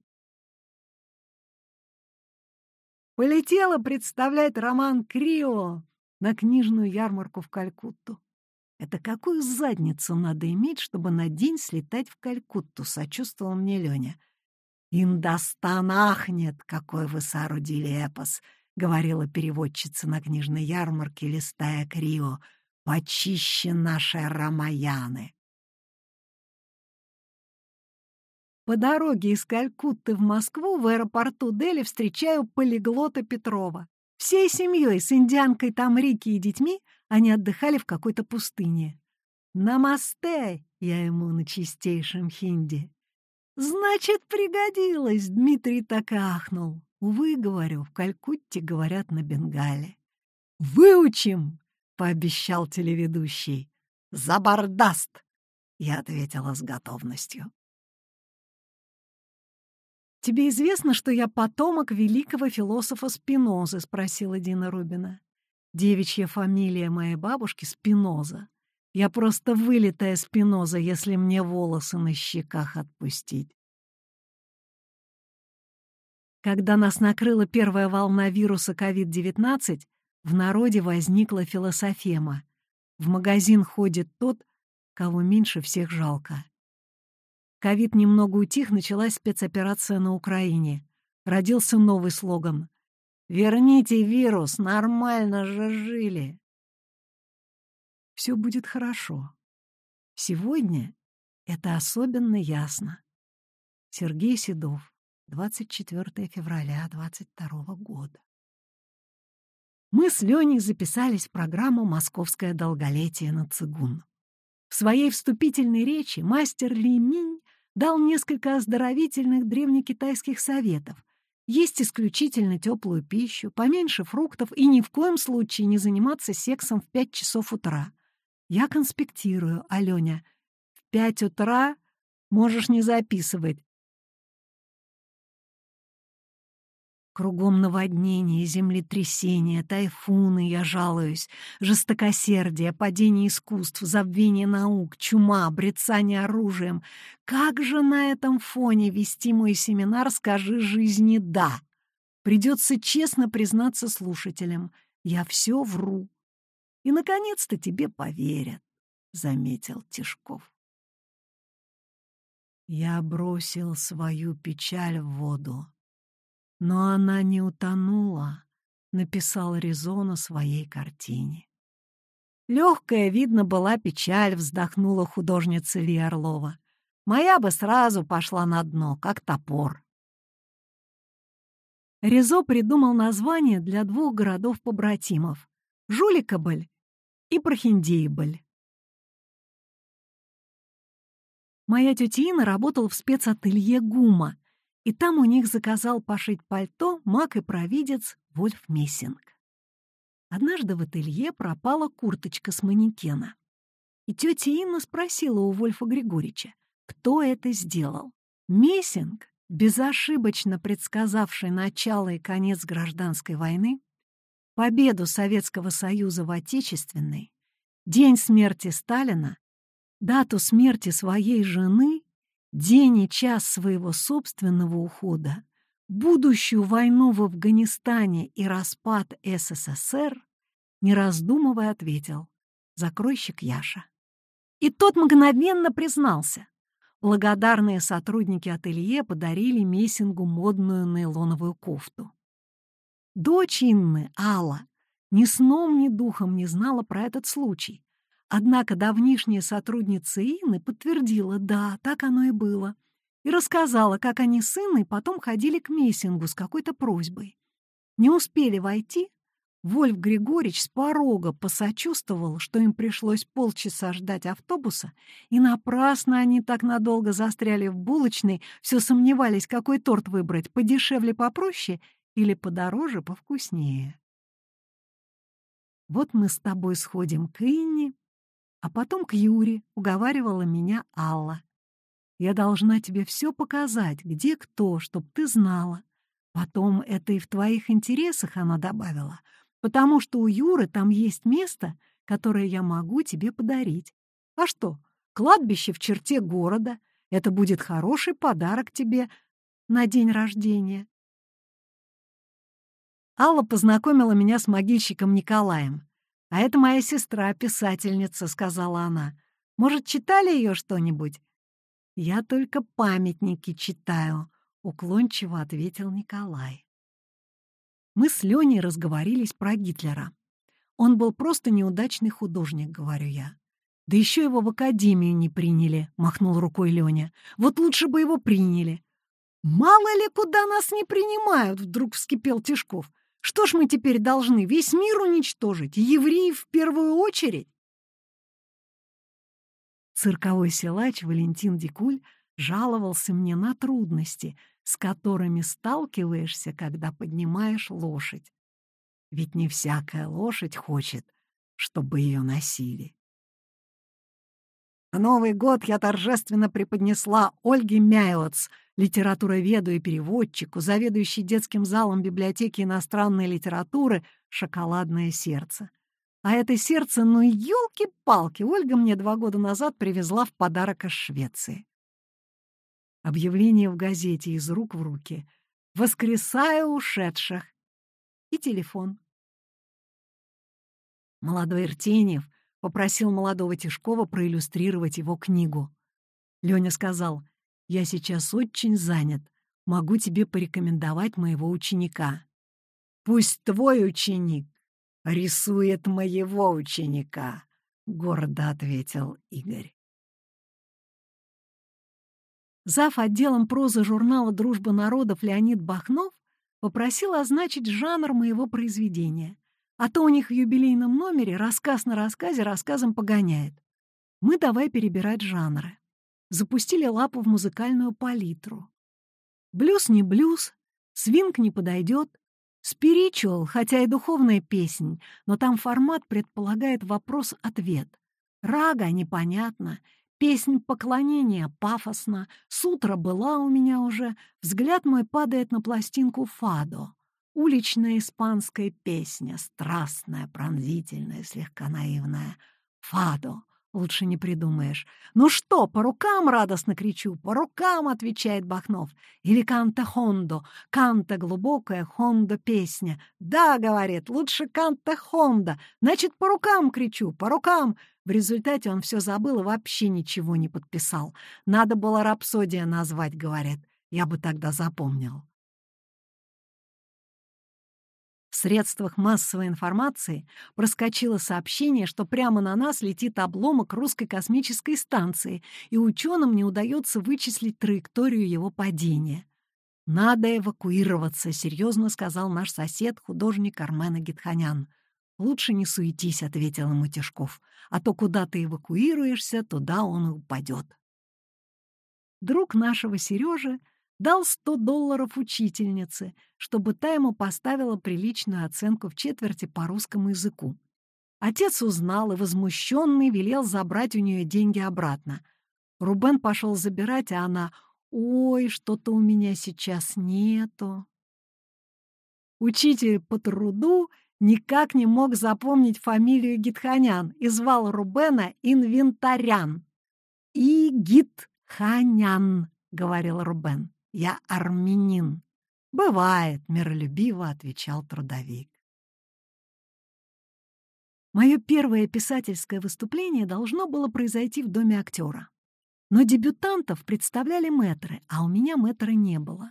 Полетела представлять роман «Крио» на книжную ярмарку в Калькутту. Это какую задницу надо иметь, чтобы на день слетать в Калькутту, сочувствовал мне Леня. Индостан ахнет, какой вы соорудили эпос —— говорила переводчица на книжной ярмарке, листая Крио, — «почище нашей Рамаяны». По дороге из Калькутты в Москву в аэропорту Дели встречаю полиглота Петрова. Всей семьей с индианкой Тамрики и детьми они отдыхали в какой-то пустыне. «Намасте!» — я ему на чистейшем хинди. «Значит, пригодилось!» — Дмитрий так и ахнул. Увы, говорю, в Калькутте говорят на бенгале. «Выучим!» — пообещал телеведущий. «Забардаст!» — я ответила с готовностью. «Тебе известно, что я потомок великого философа Спинозы?» — спросила Дина Рубина. «Девичья фамилия моей бабушки — Спиноза. Я просто вылитая Спиноза, если мне волосы на щеках отпустить. Когда нас накрыла первая волна вируса COVID-19, в народе возникла философема. В магазин ходит тот, кого меньше всех жалко. Ковид немного утих, началась спецоперация на Украине. Родился новый слоган. «Верните вирус, нормально же жили!» Все будет хорошо. Сегодня это особенно ясно. Сергей Седов 24 февраля 22 года. Мы с Леней записались в программу «Московское долголетие на цигун». В своей вступительной речи мастер Ли Минь дал несколько оздоровительных древнекитайских советов. Есть исключительно теплую пищу, поменьше фруктов и ни в коем случае не заниматься сексом в 5 часов утра. Я конспектирую, Аленя. В 5 утра можешь не записывать. Кругом наводнение, землетрясения, тайфуны, я жалуюсь, жестокосердие, падение искусств, забвение наук, чума, обрицание оружием. Как же на этом фоне вести мой семинар «Скажи жизни да»? Придется честно признаться слушателям. Я все вру. И, наконец-то, тебе поверят, — заметил Тишков. Я бросил свою печаль в воду, но она не утонула, написал Резо на своей картине. Легкая, видно, была печаль, вздохнула художница Ли Орлова. Моя бы сразу пошла на дно, как топор. Резо придумал название для двух городов-побратимов — Жуликабль и Прохиндеебль. Моя тетя Инна работала в спецателье ГУМа, и там у них заказал пошить пальто маг и провидец Вольф Мессинг. Однажды в ателье пропала курточка с манекена. И тетя Инна спросила у Вольфа Григорьевича, кто это сделал. Мессинг, безошибочно предсказавший начало и конец гражданской войны, победу Советского Союза в Отечественной, день смерти Сталина дату смерти своей жены, день и час своего собственного ухода, будущую войну в Афганистане и распад СССР, не раздумывая ответил «Закройщик Яша». И тот мгновенно признался. Благодарные сотрудники ателье подарили Мессингу модную нейлоновую кофту. Дочь Инны, Алла, ни сном, ни духом не знала про этот случай, Однако давнишняя сотрудница Инны подтвердила, да, так оно и было, и рассказала, как они с Инной потом ходили к Мессингу с какой-то просьбой. Не успели войти, Вольф Григорьевич с порога посочувствовал, что им пришлось полчаса ждать автобуса, и напрасно они так надолго застряли в булочной, все сомневались, какой торт выбрать, подешевле, попроще или подороже, повкуснее. Вот мы с тобой сходим к Инне, а потом к Юре уговаривала меня Алла. Я должна тебе все показать, где кто, чтоб ты знала. Потом это и в твоих интересах она добавила, потому что у Юры там есть место, которое я могу тебе подарить. А что, кладбище в черте города — это будет хороший подарок тебе на день рождения. Алла познакомила меня с могильщиком Николаем. «А это моя сестра, писательница», — сказала она. «Может, читали ее что-нибудь?» «Я только памятники читаю», — уклончиво ответил Николай. Мы с Леней разговорились про Гитлера. Он был просто неудачный художник, говорю я. «Да еще его в академию не приняли», — махнул рукой Леня. «Вот лучше бы его приняли». «Мало ли, куда нас не принимают», — вдруг вскипел Тишков. Что ж мы теперь должны, весь мир уничтожить? Евреев в первую очередь? Цирковой силач Валентин Дикуль жаловался мне на трудности, с которыми сталкиваешься, когда поднимаешь лошадь. Ведь не всякая лошадь хочет, чтобы ее носили. На Новый год я торжественно преподнесла Ольге Мяйоц, литературоведу и переводчику, заведующей детским залом библиотеки иностранной литературы «Шоколадное сердце». А это сердце, ну елки-палки, Ольга мне два года назад привезла в подарок из Швеции. Объявление в газете из рук в руки. «Воскресаю ушедших». И телефон. Молодой Иртеньев попросил молодого Тишкова проиллюстрировать его книгу. Леня сказал, я сейчас очень занят. Могу тебе порекомендовать моего ученика. Пусть твой ученик рисует моего ученика, гордо ответил Игорь. Зав. отделом прозы журнала «Дружба народов» Леонид Бахнов попросил означить жанр моего произведения, а то у них в юбилейном номере рассказ на рассказе рассказом погоняет. Мы давай перебирать жанры запустили лапу в музыкальную палитру. Блюз не блюз, свинг не подойдет, спиричуал, хотя и духовная песнь, но там формат предполагает вопрос-ответ. Рага непонятно, песнь поклонения пафосно, сутра была у меня уже, взгляд мой падает на пластинку «Фадо». Уличная испанская песня, страстная, пронзительная, слегка наивная. «Фадо» Лучше не придумаешь. «Ну что, по рукам?» — радостно кричу. «По рукам!» — отвечает Бахнов. Или «Канта Хондо». «Канта глубокая, Хондо песня». «Да», — говорит, — «лучше Канта Хондо». Значит, по рукам кричу, по рукам. В результате он все забыл и вообще ничего не подписал. Надо было рапсодия назвать, говорит. Я бы тогда запомнил. Средствах массовой информации проскочило сообщение, что прямо на нас летит обломок русской космической станции, и ученым не удается вычислить траекторию его падения. «Надо эвакуироваться», — серьезно сказал наш сосед, художник Армен Агитханян. «Лучше не суетись», — ответил ему Тишков, «а то куда ты эвакуируешься, туда он и упадет». Друг нашего Сережи дал 100 долларов учительнице, чтобы та ему поставила приличную оценку в четверти по русскому языку. Отец узнал и, возмущенный, велел забрать у нее деньги обратно. Рубен пошел забирать, а она «Ой, что-то у меня сейчас нету». Учитель по труду никак не мог запомнить фамилию Гитханян и звал Рубена Инвентарян. «И Гитханян», — говорил Рубен. Я армянин. Бывает, миролюбиво отвечал трудовик. Мое первое писательское выступление должно было произойти в доме актера. Но дебютантов представляли мэтры, а у меня мэтра не было.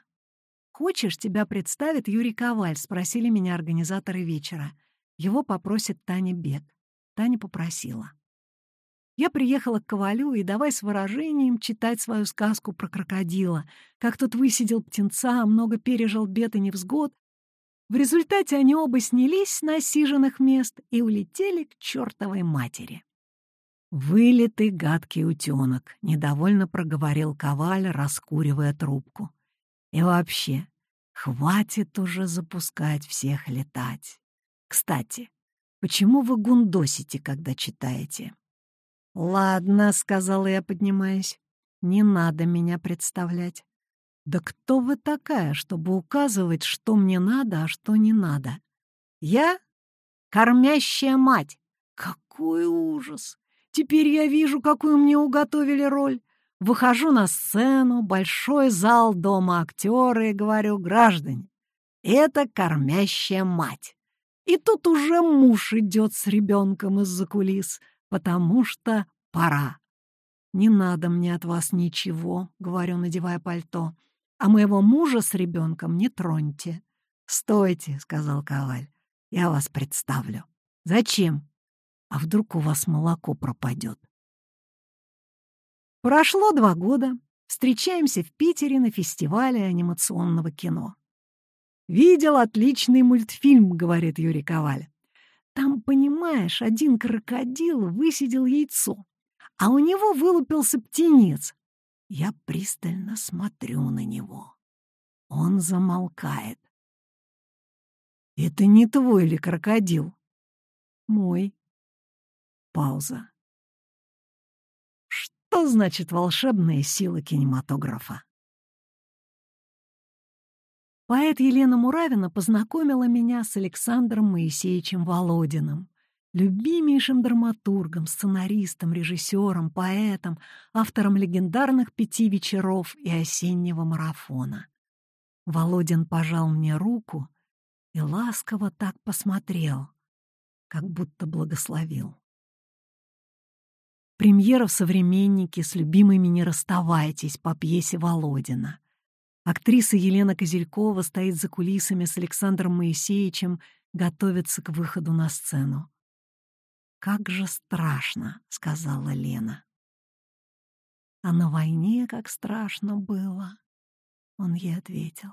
«Хочешь, тебя представит Юрий Коваль?» — спросили меня организаторы вечера. Его попросит Таня Бек. Таня попросила. Я приехала к Ковалю и давай с выражением читать свою сказку про крокодила, как тот высидел птенца, много пережил бед и невзгод. В результате они оба снялись с насиженных мест и улетели к чертовой матери. «Вылитый гадкий утенок», — недовольно проговорил Коваль, раскуривая трубку. «И вообще, хватит уже запускать всех летать. Кстати, почему вы гундосите, когда читаете?» «Ладно», — сказала я, поднимаясь, — «не надо меня представлять». «Да кто вы такая, чтобы указывать, что мне надо, а что не надо?» «Я — кормящая мать». «Какой ужас! Теперь я вижу, какую мне уготовили роль. Выхожу на сцену, большой зал дома актеры и говорю, граждане, это кормящая мать. И тут уже муж идет с ребенком из-за кулис потому что пора. «Не надо мне от вас ничего», — говорю, надевая пальто, «а моего мужа с ребенком не троньте». «Стойте», — сказал Коваль, — «я вас представлю». «Зачем? А вдруг у вас молоко пропадет?» Прошло два года. Встречаемся в Питере на фестивале анимационного кино. «Видел отличный мультфильм», — говорит Юрий Коваль. Там, понимаешь, один крокодил высидел яйцо, а у него вылупился птенец. Я пристально смотрю на него. Он замолкает. «Это не твой ли крокодил?» «Мой». Пауза. Что значит волшебная сила кинематографа? Поэт Елена Муравина познакомила меня с Александром Моисеевичем Володиным, любимейшим драматургом, сценаристом, режиссером, поэтом, автором легендарных «Пяти вечеров» и «Осеннего марафона». Володин пожал мне руку и ласково так посмотрел, как будто благословил. Премьера в «Современнике» с любимыми «Не расставайтесь» по пьесе Володина — Актриса Елена Козелькова стоит за кулисами с Александром Моисеевичем, готовится к выходу на сцену. «Как же страшно», — сказала Лена. «А на войне как страшно было», — он ей ответил.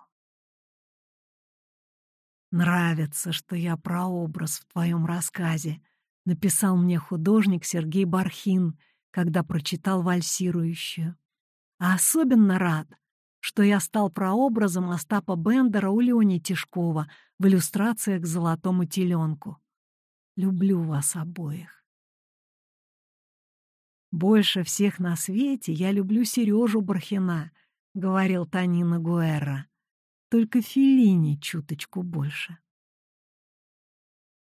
«Нравится, что я прообраз в твоем рассказе», — написал мне художник Сергей Бархин, когда прочитал «Вальсирующую». «А особенно рад, что я стал прообразом Остапа Бендера у Леони Тишкова в иллюстрациях к «Золотому теленку». Люблю вас обоих. «Больше всех на свете я люблю Сережу Бархина», — говорил Танина Гуэра. «Только Филини чуточку больше».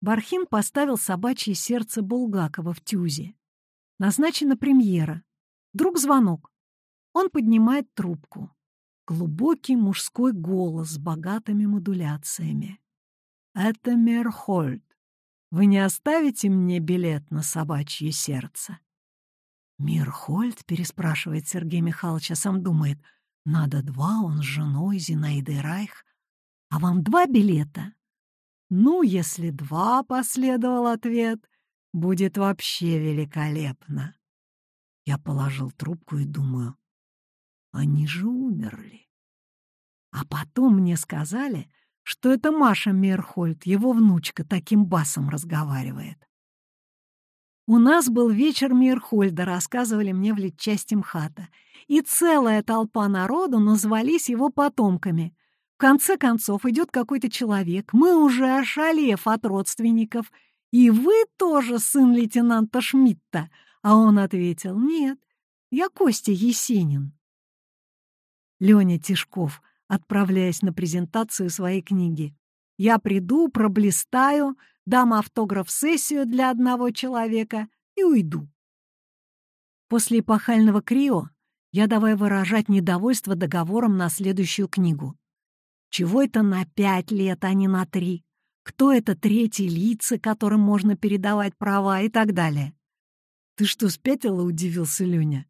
Бархин поставил собачье сердце Булгакова в тюзе. Назначена премьера. Вдруг звонок. Он поднимает трубку. Глубокий мужской голос с богатыми модуляциями. «Это Мерхольд. Вы не оставите мне билет на собачье сердце?» «Мирхольд?» — переспрашивает Сергей Михайлович, а сам думает. «Надо два, он с женой Зинаидой Райх. А вам два билета?» «Ну, если два», — последовал ответ, — «будет вообще великолепно». Я положил трубку и думаю, они же умерли. А потом мне сказали, что это Маша Мерхольд, его внучка, таким басом разговаривает. У нас был вечер Мирхольда, рассказывали мне в летчасти МХАТа, и целая толпа народу назвались его потомками. В конце концов идет какой-то человек, мы уже ошалев от родственников, и вы тоже сын лейтенанта Шмидта, а он ответил, нет, я Костя Есенин. Леня Тишков, отправляясь на презентацию своей книги. «Я приду, проблистаю, дам автограф-сессию для одного человека и уйду». После эпохального Крио я давай выражать недовольство договором на следующую книгу. Чего это на пять лет, а не на три? Кто это третьи лица, которым можно передавать права и так далее? «Ты что, спятила?» — удивился Леня.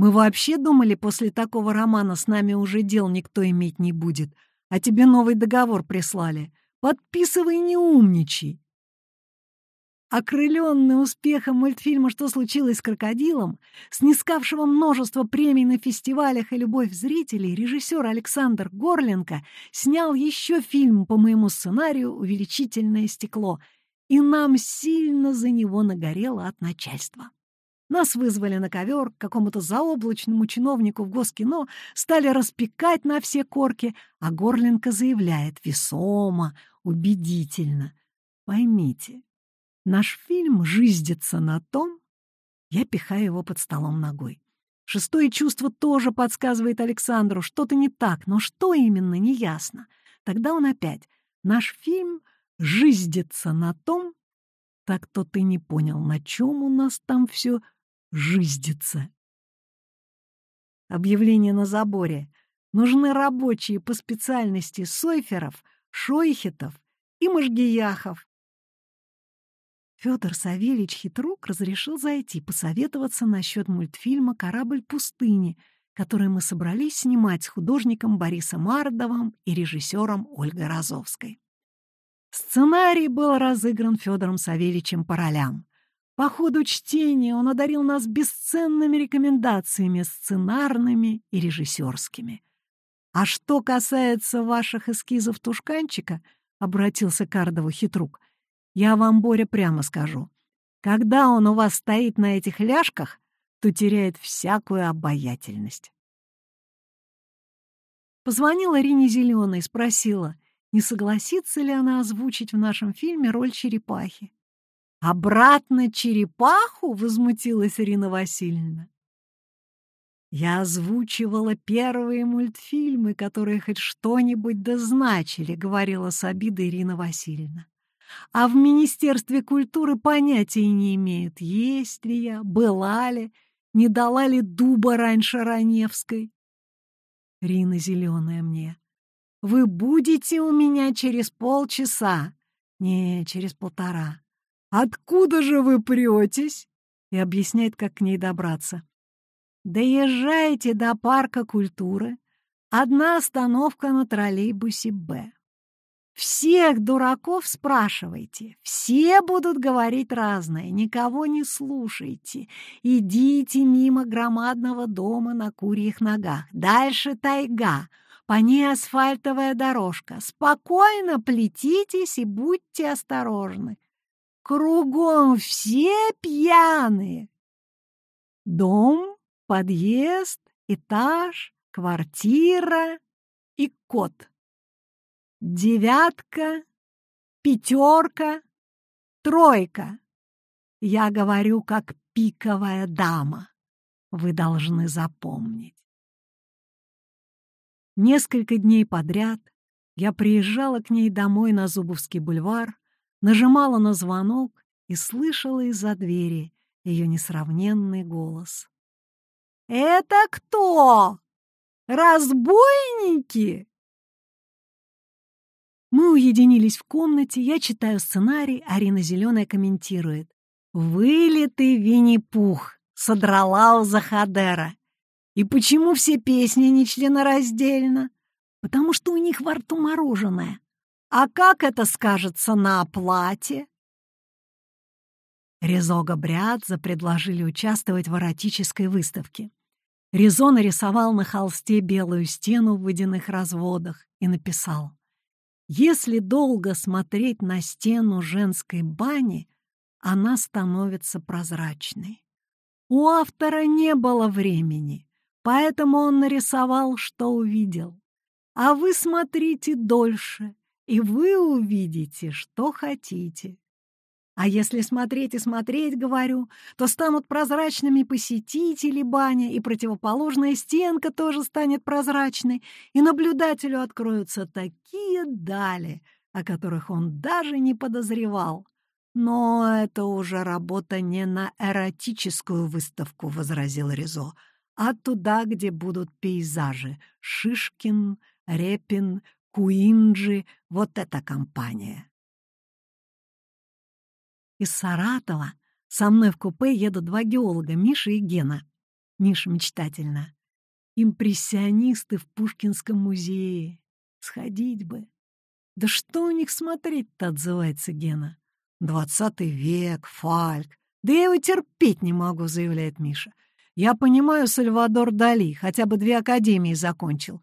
Мы вообще думали, после такого романа с нами уже дел никто иметь не будет, а тебе новый договор прислали. Подписывай, не умничай. Окрыленный успехом мультфильма «Что случилось с крокодилом», снискавшего множество премий на фестивалях и любовь зрителей, режиссер Александр Горленко снял еще фильм по моему сценарию «Увеличительное стекло», и нам сильно за него нагорело от начальства. Нас вызвали на ковер к какому-то заоблачному чиновнику в Госкино, стали распекать на все корки, а Горленко заявляет весомо, убедительно. Поймите, наш фильм жиздится на том... Я пихаю его под столом ногой. Шестое чувство тоже подсказывает Александру, что-то не так, но что именно, неясно. Тогда он опять. Наш фильм жиздится на том... Так-то ты не понял, на чем у нас там все жиздится. Объявление на заборе. Нужны рабочие по специальности Сойферов, Шойхетов и Можгияхов. Федор Савельич Хитрук разрешил зайти посоветоваться насчет мультфильма «Корабль пустыни», который мы собрались снимать с художником Борисом Ардовым и режиссером Ольгой Розовской. Сценарий был разыгран Федором Савельичем по. По ходу чтения он одарил нас бесценными рекомендациями сценарными и режиссерскими. «А что касается ваших эскизов Тушканчика», — обратился к Ардову хитрук, — «я вам, Боря, прямо скажу. Когда он у вас стоит на этих ляжках, то теряет всякую обаятельность». Позвонила Рине Зеленой спросила, не согласится ли она озвучить в нашем фильме роль черепахи. «Обратно черепаху?» — возмутилась Ирина Васильевна. Я озвучивала первые мультфильмы, которые хоть что-нибудь дозначили, говорила с обидой Ирина Васильевна. А в Министерстве культуры понятия не имеют, есть ли я, была ли, не дала ли дуба раньше Раневской. Рина зеленая мне. Вы будете у меня через полчаса. Не, через полтора. «Откуда же вы претесь?» и объясняет, как к ней добраться. «Доезжаете до парка культуры. Одна остановка на троллейбусе «Б». Всех дураков спрашивайте, все будут говорить разное, никого не слушайте. Идите мимо громадного дома на курьих ногах. Дальше тайга, по ней асфальтовая дорожка. Спокойно плетитесь и будьте осторожны. Кругом все пьяные. Дом, подъезд, этаж, квартира и кот. Девятка, пятерка, тройка. Я говорю, как пиковая дама. Вы должны запомнить. Несколько дней подряд я приезжала к ней домой на Зубовский бульвар, нажимала на звонок и слышала из-за двери ее несравненный голос. «Это кто? Разбойники?» Мы уединились в комнате, я читаю сценарий, Арина Зеленая комментирует. «Вылитый Винни-Пух!» — содрала у Захадера. «И почему все песни не членораздельно? Потому что у них во рту мороженое. А как это скажется на оплате?» Резо Габриадзе предложили участвовать в эротической выставке. Резо нарисовал на холсте белую стену в водяных разводах и написал «Если долго смотреть на стену женской бани, она становится прозрачной». У автора не было времени, поэтому он нарисовал, что увидел. А вы смотрите дольше, и вы увидите, что хотите. А если смотреть и смотреть, говорю, то станут прозрачными посетители бани, и противоположная стенка тоже станет прозрачной, и наблюдателю откроются такие дали, о которых он даже не подозревал. Но это уже работа не на эротическую выставку, — возразил Ризо, — а туда, где будут пейзажи — Шишкин, Репин, Куинджи, вот эта компания. Из Саратова со мной в купе едут два геолога, Миша и Гена. Миша мечтательно. Импрессионисты в Пушкинском музее. Сходить бы. Да что у них смотреть-то, отзывается Гена. Двадцатый век, Фальк. Да я его терпеть не могу, заявляет Миша. Я понимаю, Сальвадор Дали хотя бы две академии закончил.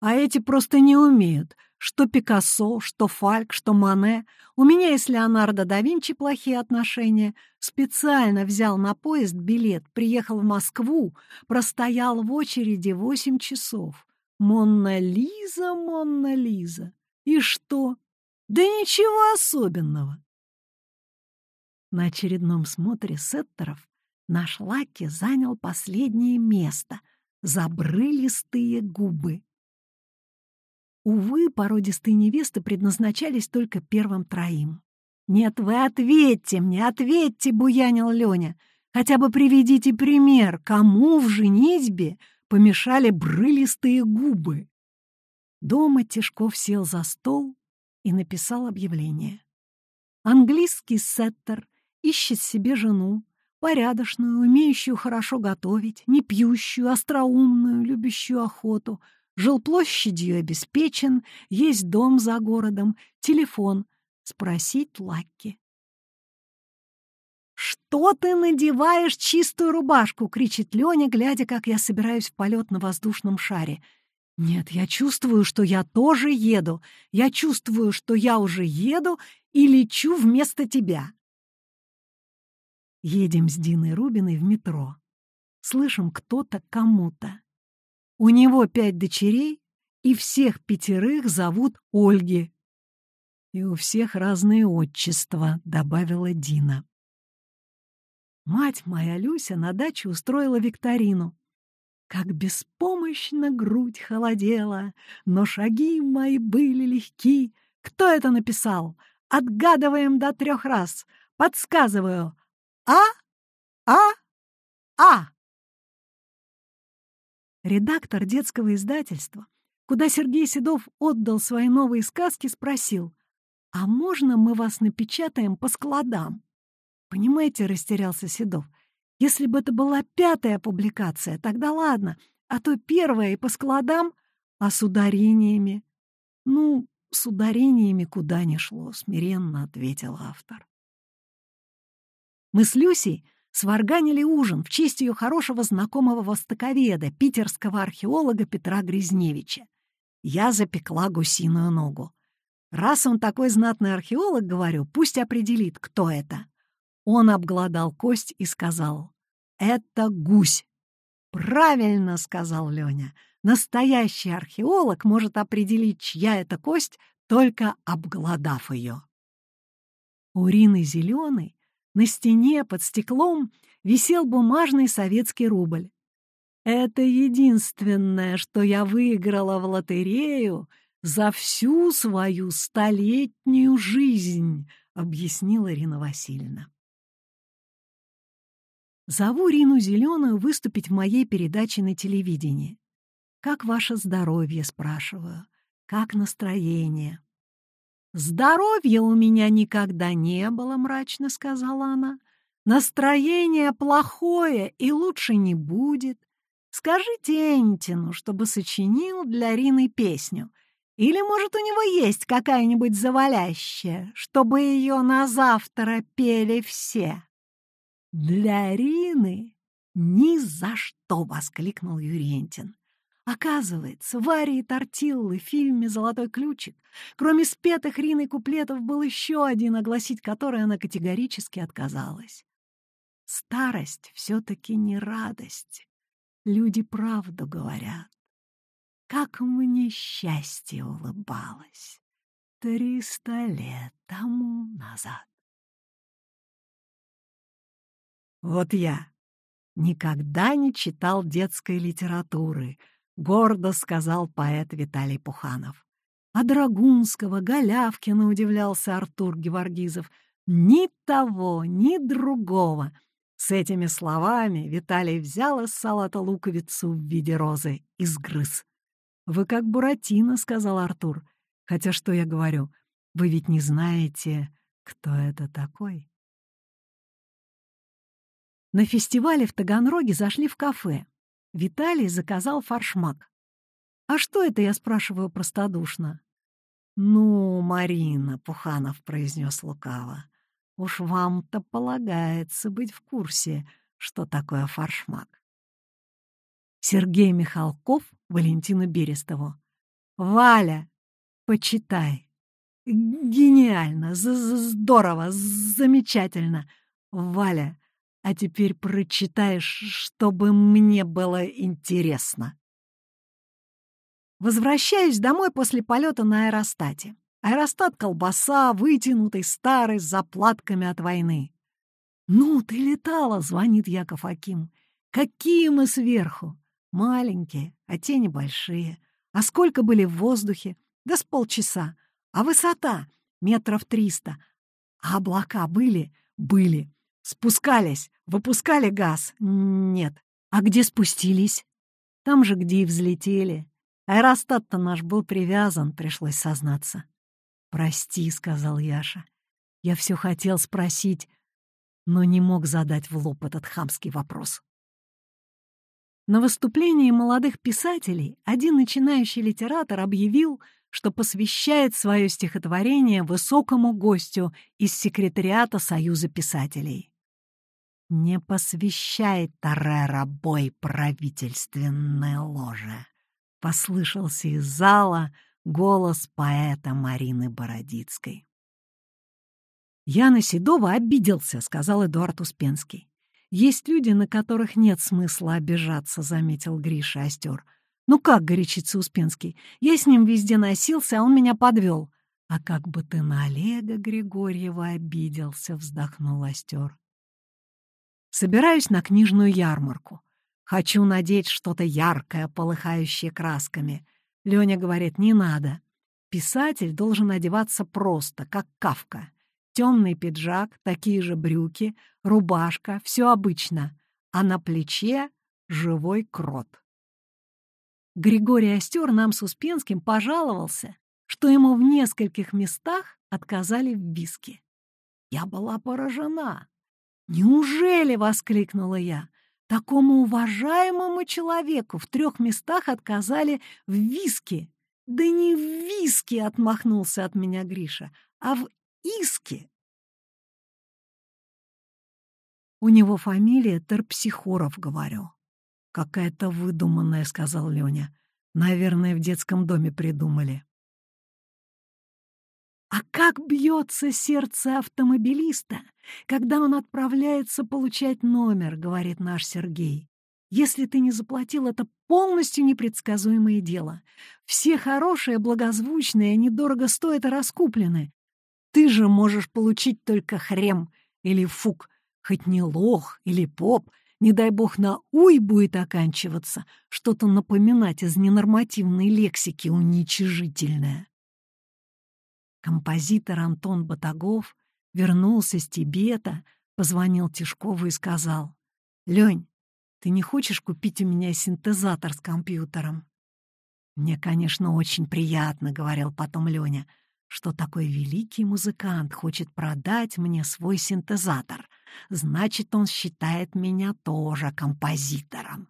А эти просто не умеют. Что Пикассо, что Фальк, что Мане. У меня и с Леонардо да Винчи плохие отношения. Специально взял на поезд билет, приехал в Москву, простоял в очереди восемь часов. Монна Лиза, Монна Лиза. И что? Да ничего особенного. На очередном смотре сеттеров наш Лаки занял последнее место — забрылистые губы. Увы, породистые невесты предназначались только первым троим. «Нет, вы ответьте мне, ответьте!» — буянил Леня. «Хотя бы приведите пример, кому в женитьбе помешали брылистые губы?» Дома Тишков сел за стол и написал объявление. Английский сеттер ищет себе жену, порядочную, умеющую хорошо готовить, не пьющую, остроумную, любящую охоту — Жилплощадью обеспечен, есть дом за городом, телефон. Спросить Лакки. «Что ты надеваешь чистую рубашку?» — кричит Леня, глядя, как я собираюсь в полет на воздушном шаре. «Нет, я чувствую, что я тоже еду. Я чувствую, что я уже еду и лечу вместо тебя». Едем с Диной Рубиной в метро. Слышим кто-то кому-то. У него пять дочерей, и всех пятерых зовут Ольги. И у всех разные отчества, добавила Дина. Мать моя Люся на даче устроила викторину. Как беспомощно грудь холодела, но шаги мои были легки. Кто это написал? Отгадываем до трех раз. Подсказываю. А, А, А. Редактор детского издательства, куда Сергей Седов отдал свои новые сказки, спросил, «А можно мы вас напечатаем по складам?» «Понимаете», — растерялся Седов, «если бы это была пятая публикация, тогда ладно, а то первая и по складам, а с ударениями...» «Ну, с ударениями куда ни шло», — смиренно ответил автор. Мы с Люсей сварганили ужин в честь ее хорошего знакомого востоковеда, питерского археолога Петра Грязневича. Я запекла гусиную ногу. Раз он такой знатный археолог, говорю, пусть определит, кто это. Он обглодал кость и сказал, «Это гусь». «Правильно», — сказал Леня, «настоящий археолог может определить, чья это кость, только обглодав ее». Урины зеленый на стене под стеклом висел бумажный советский рубль. «Это единственное, что я выиграла в лотерею за всю свою столетнюю жизнь», — объяснила Ирина Васильевна. Зову Рину Зеленую выступить в моей передаче на телевидении. «Как ваше здоровье?» — спрашиваю. «Как настроение?» «Здоровья у меня никогда не было», — мрачно сказала она. «Настроение плохое и лучше не будет. Скажите Энтину, чтобы сочинил для Рины песню. Или, может, у него есть какая-нибудь завалящая, чтобы ее на завтра пели все?» «Для Рины ни за что!» — воскликнул Юрентин. Оказывается, в арии Тортиллы в фильме «Золотой ключик» кроме спетых Риной куплетов был еще один, огласить который она категорически отказалась. Старость все-таки не радость. Люди правду говорят. Как мне счастье улыбалось триста лет тому назад. Вот я никогда не читал детской литературы —— гордо сказал поэт Виталий Пуханов. А Драгунского, Голявкина удивлялся Артур Геворгизов. Ни того, ни другого. С этими словами Виталий взял из салата луковицу в виде розы и сгрыз. «Вы как Буратино», — сказал Артур. «Хотя что я говорю, вы ведь не знаете, кто это такой?» На фестивале в Таганроге зашли в кафе. Виталий заказал фаршмак. «А что это?» — я спрашиваю простодушно. «Ну, Марина», — Пуханов произнес лукаво, — «уж вам-то полагается быть в курсе, что такое фаршмак». Сергей Михалков Валентину Берестову. «Валя, почитай. Гениально, здорово, замечательно. Валя, а теперь прочитаешь, чтобы мне было интересно. Возвращаюсь домой после полета на аэростате. Аэростат — колбаса, вытянутый, старый, с заплатками от войны. «Ну, ты летала!» — звонит Яков Аким. «Какие мы сверху! Маленькие, а те небольшие. А сколько были в воздухе? Да с полчаса. А высота — метров триста. А облака были? Были. Спускались, выпускали газ? Нет. А где спустились? Там же, где и взлетели. Аэростат-то наш был привязан, пришлось сознаться. «Прости», — сказал Яша. Я все хотел спросить, но не мог задать в лоб этот хамский вопрос. На выступлении молодых писателей один начинающий литератор объявил, что посвящает свое стихотворение высокому гостю из секретариата Союза писателей. Не посвящай Тарера бой правительственной ложе. Послышался из зала голос поэта Марины Бородицкой. «Я на Седова обиделся», — сказал Эдуард Успенский. «Есть люди, на которых нет смысла обижаться», — заметил Гриша Остер. «Ну как, — горячится Успенский, — я с ним везде носился, а он меня подвел». «А как бы ты на Олега Григорьева обиделся», — вздохнул Остер. Собираюсь на книжную ярмарку. Хочу надеть что-то яркое, полыхающее красками. Леня говорит, не надо. Писатель должен одеваться просто, как Кавка. Темный пиджак, такие же брюки, рубашка, все обычно. А на плече живой крот. Григорий Остер нам с Успенским пожаловался, что ему в нескольких местах отказали в виске. Я была поражена. «Неужели?» — воскликнула я. «Такому уважаемому человеку в трех местах отказали в виске». «Да не в виске!» — отмахнулся от меня Гриша, «а в иске». «У него фамилия Терпсихоров, говорю». «Какая-то выдуманная», — сказал Леня. «Наверное, в детском доме придумали». А как бьется сердце автомобилиста, когда он отправляется получать номер, говорит наш Сергей. Если ты не заплатил, это полностью непредсказуемое дело. Все хорошие, благозвучные, недорого стоят и раскуплены. Ты же можешь получить только хрем или фук, хоть не лох или поп, не дай бог на «уй» будет оканчиваться, что-то напоминать из ненормативной лексики уничижительное. Композитор Антон Батагов вернулся с Тибета, позвонил Тишкову и сказал, «Лень, ты не хочешь купить у меня синтезатор с компьютером?» «Мне, конечно, очень приятно», — говорил потом Леня, «что такой великий музыкант хочет продать мне свой синтезатор. Значит, он считает меня тоже композитором».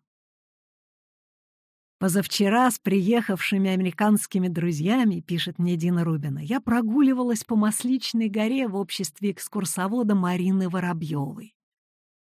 Позавчера с приехавшими американскими друзьями, пишет мне Дина Рубина, я прогуливалась по Масличной горе в обществе экскурсовода Марины Воробьевой.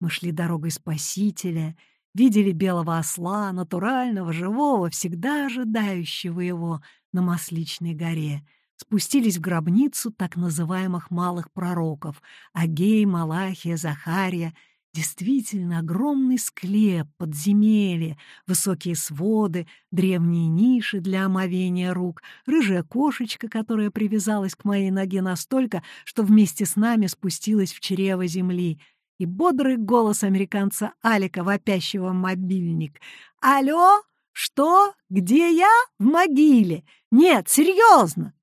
Мы шли дорогой Спасителя, видели белого осла, натурального, живого, всегда ожидающего его на Масличной горе, спустились в гробницу так называемых малых пророков — Агей, Малахия, Захария — Действительно, огромный склеп, подземелье, высокие своды, древние ниши для омовения рук, рыжая кошечка, которая привязалась к моей ноге настолько, что вместе с нами спустилась в чрево земли, и бодрый голос американца Алика, вопящего мобильник. «Алло? Что? Где я? В могиле? Нет, серьезно!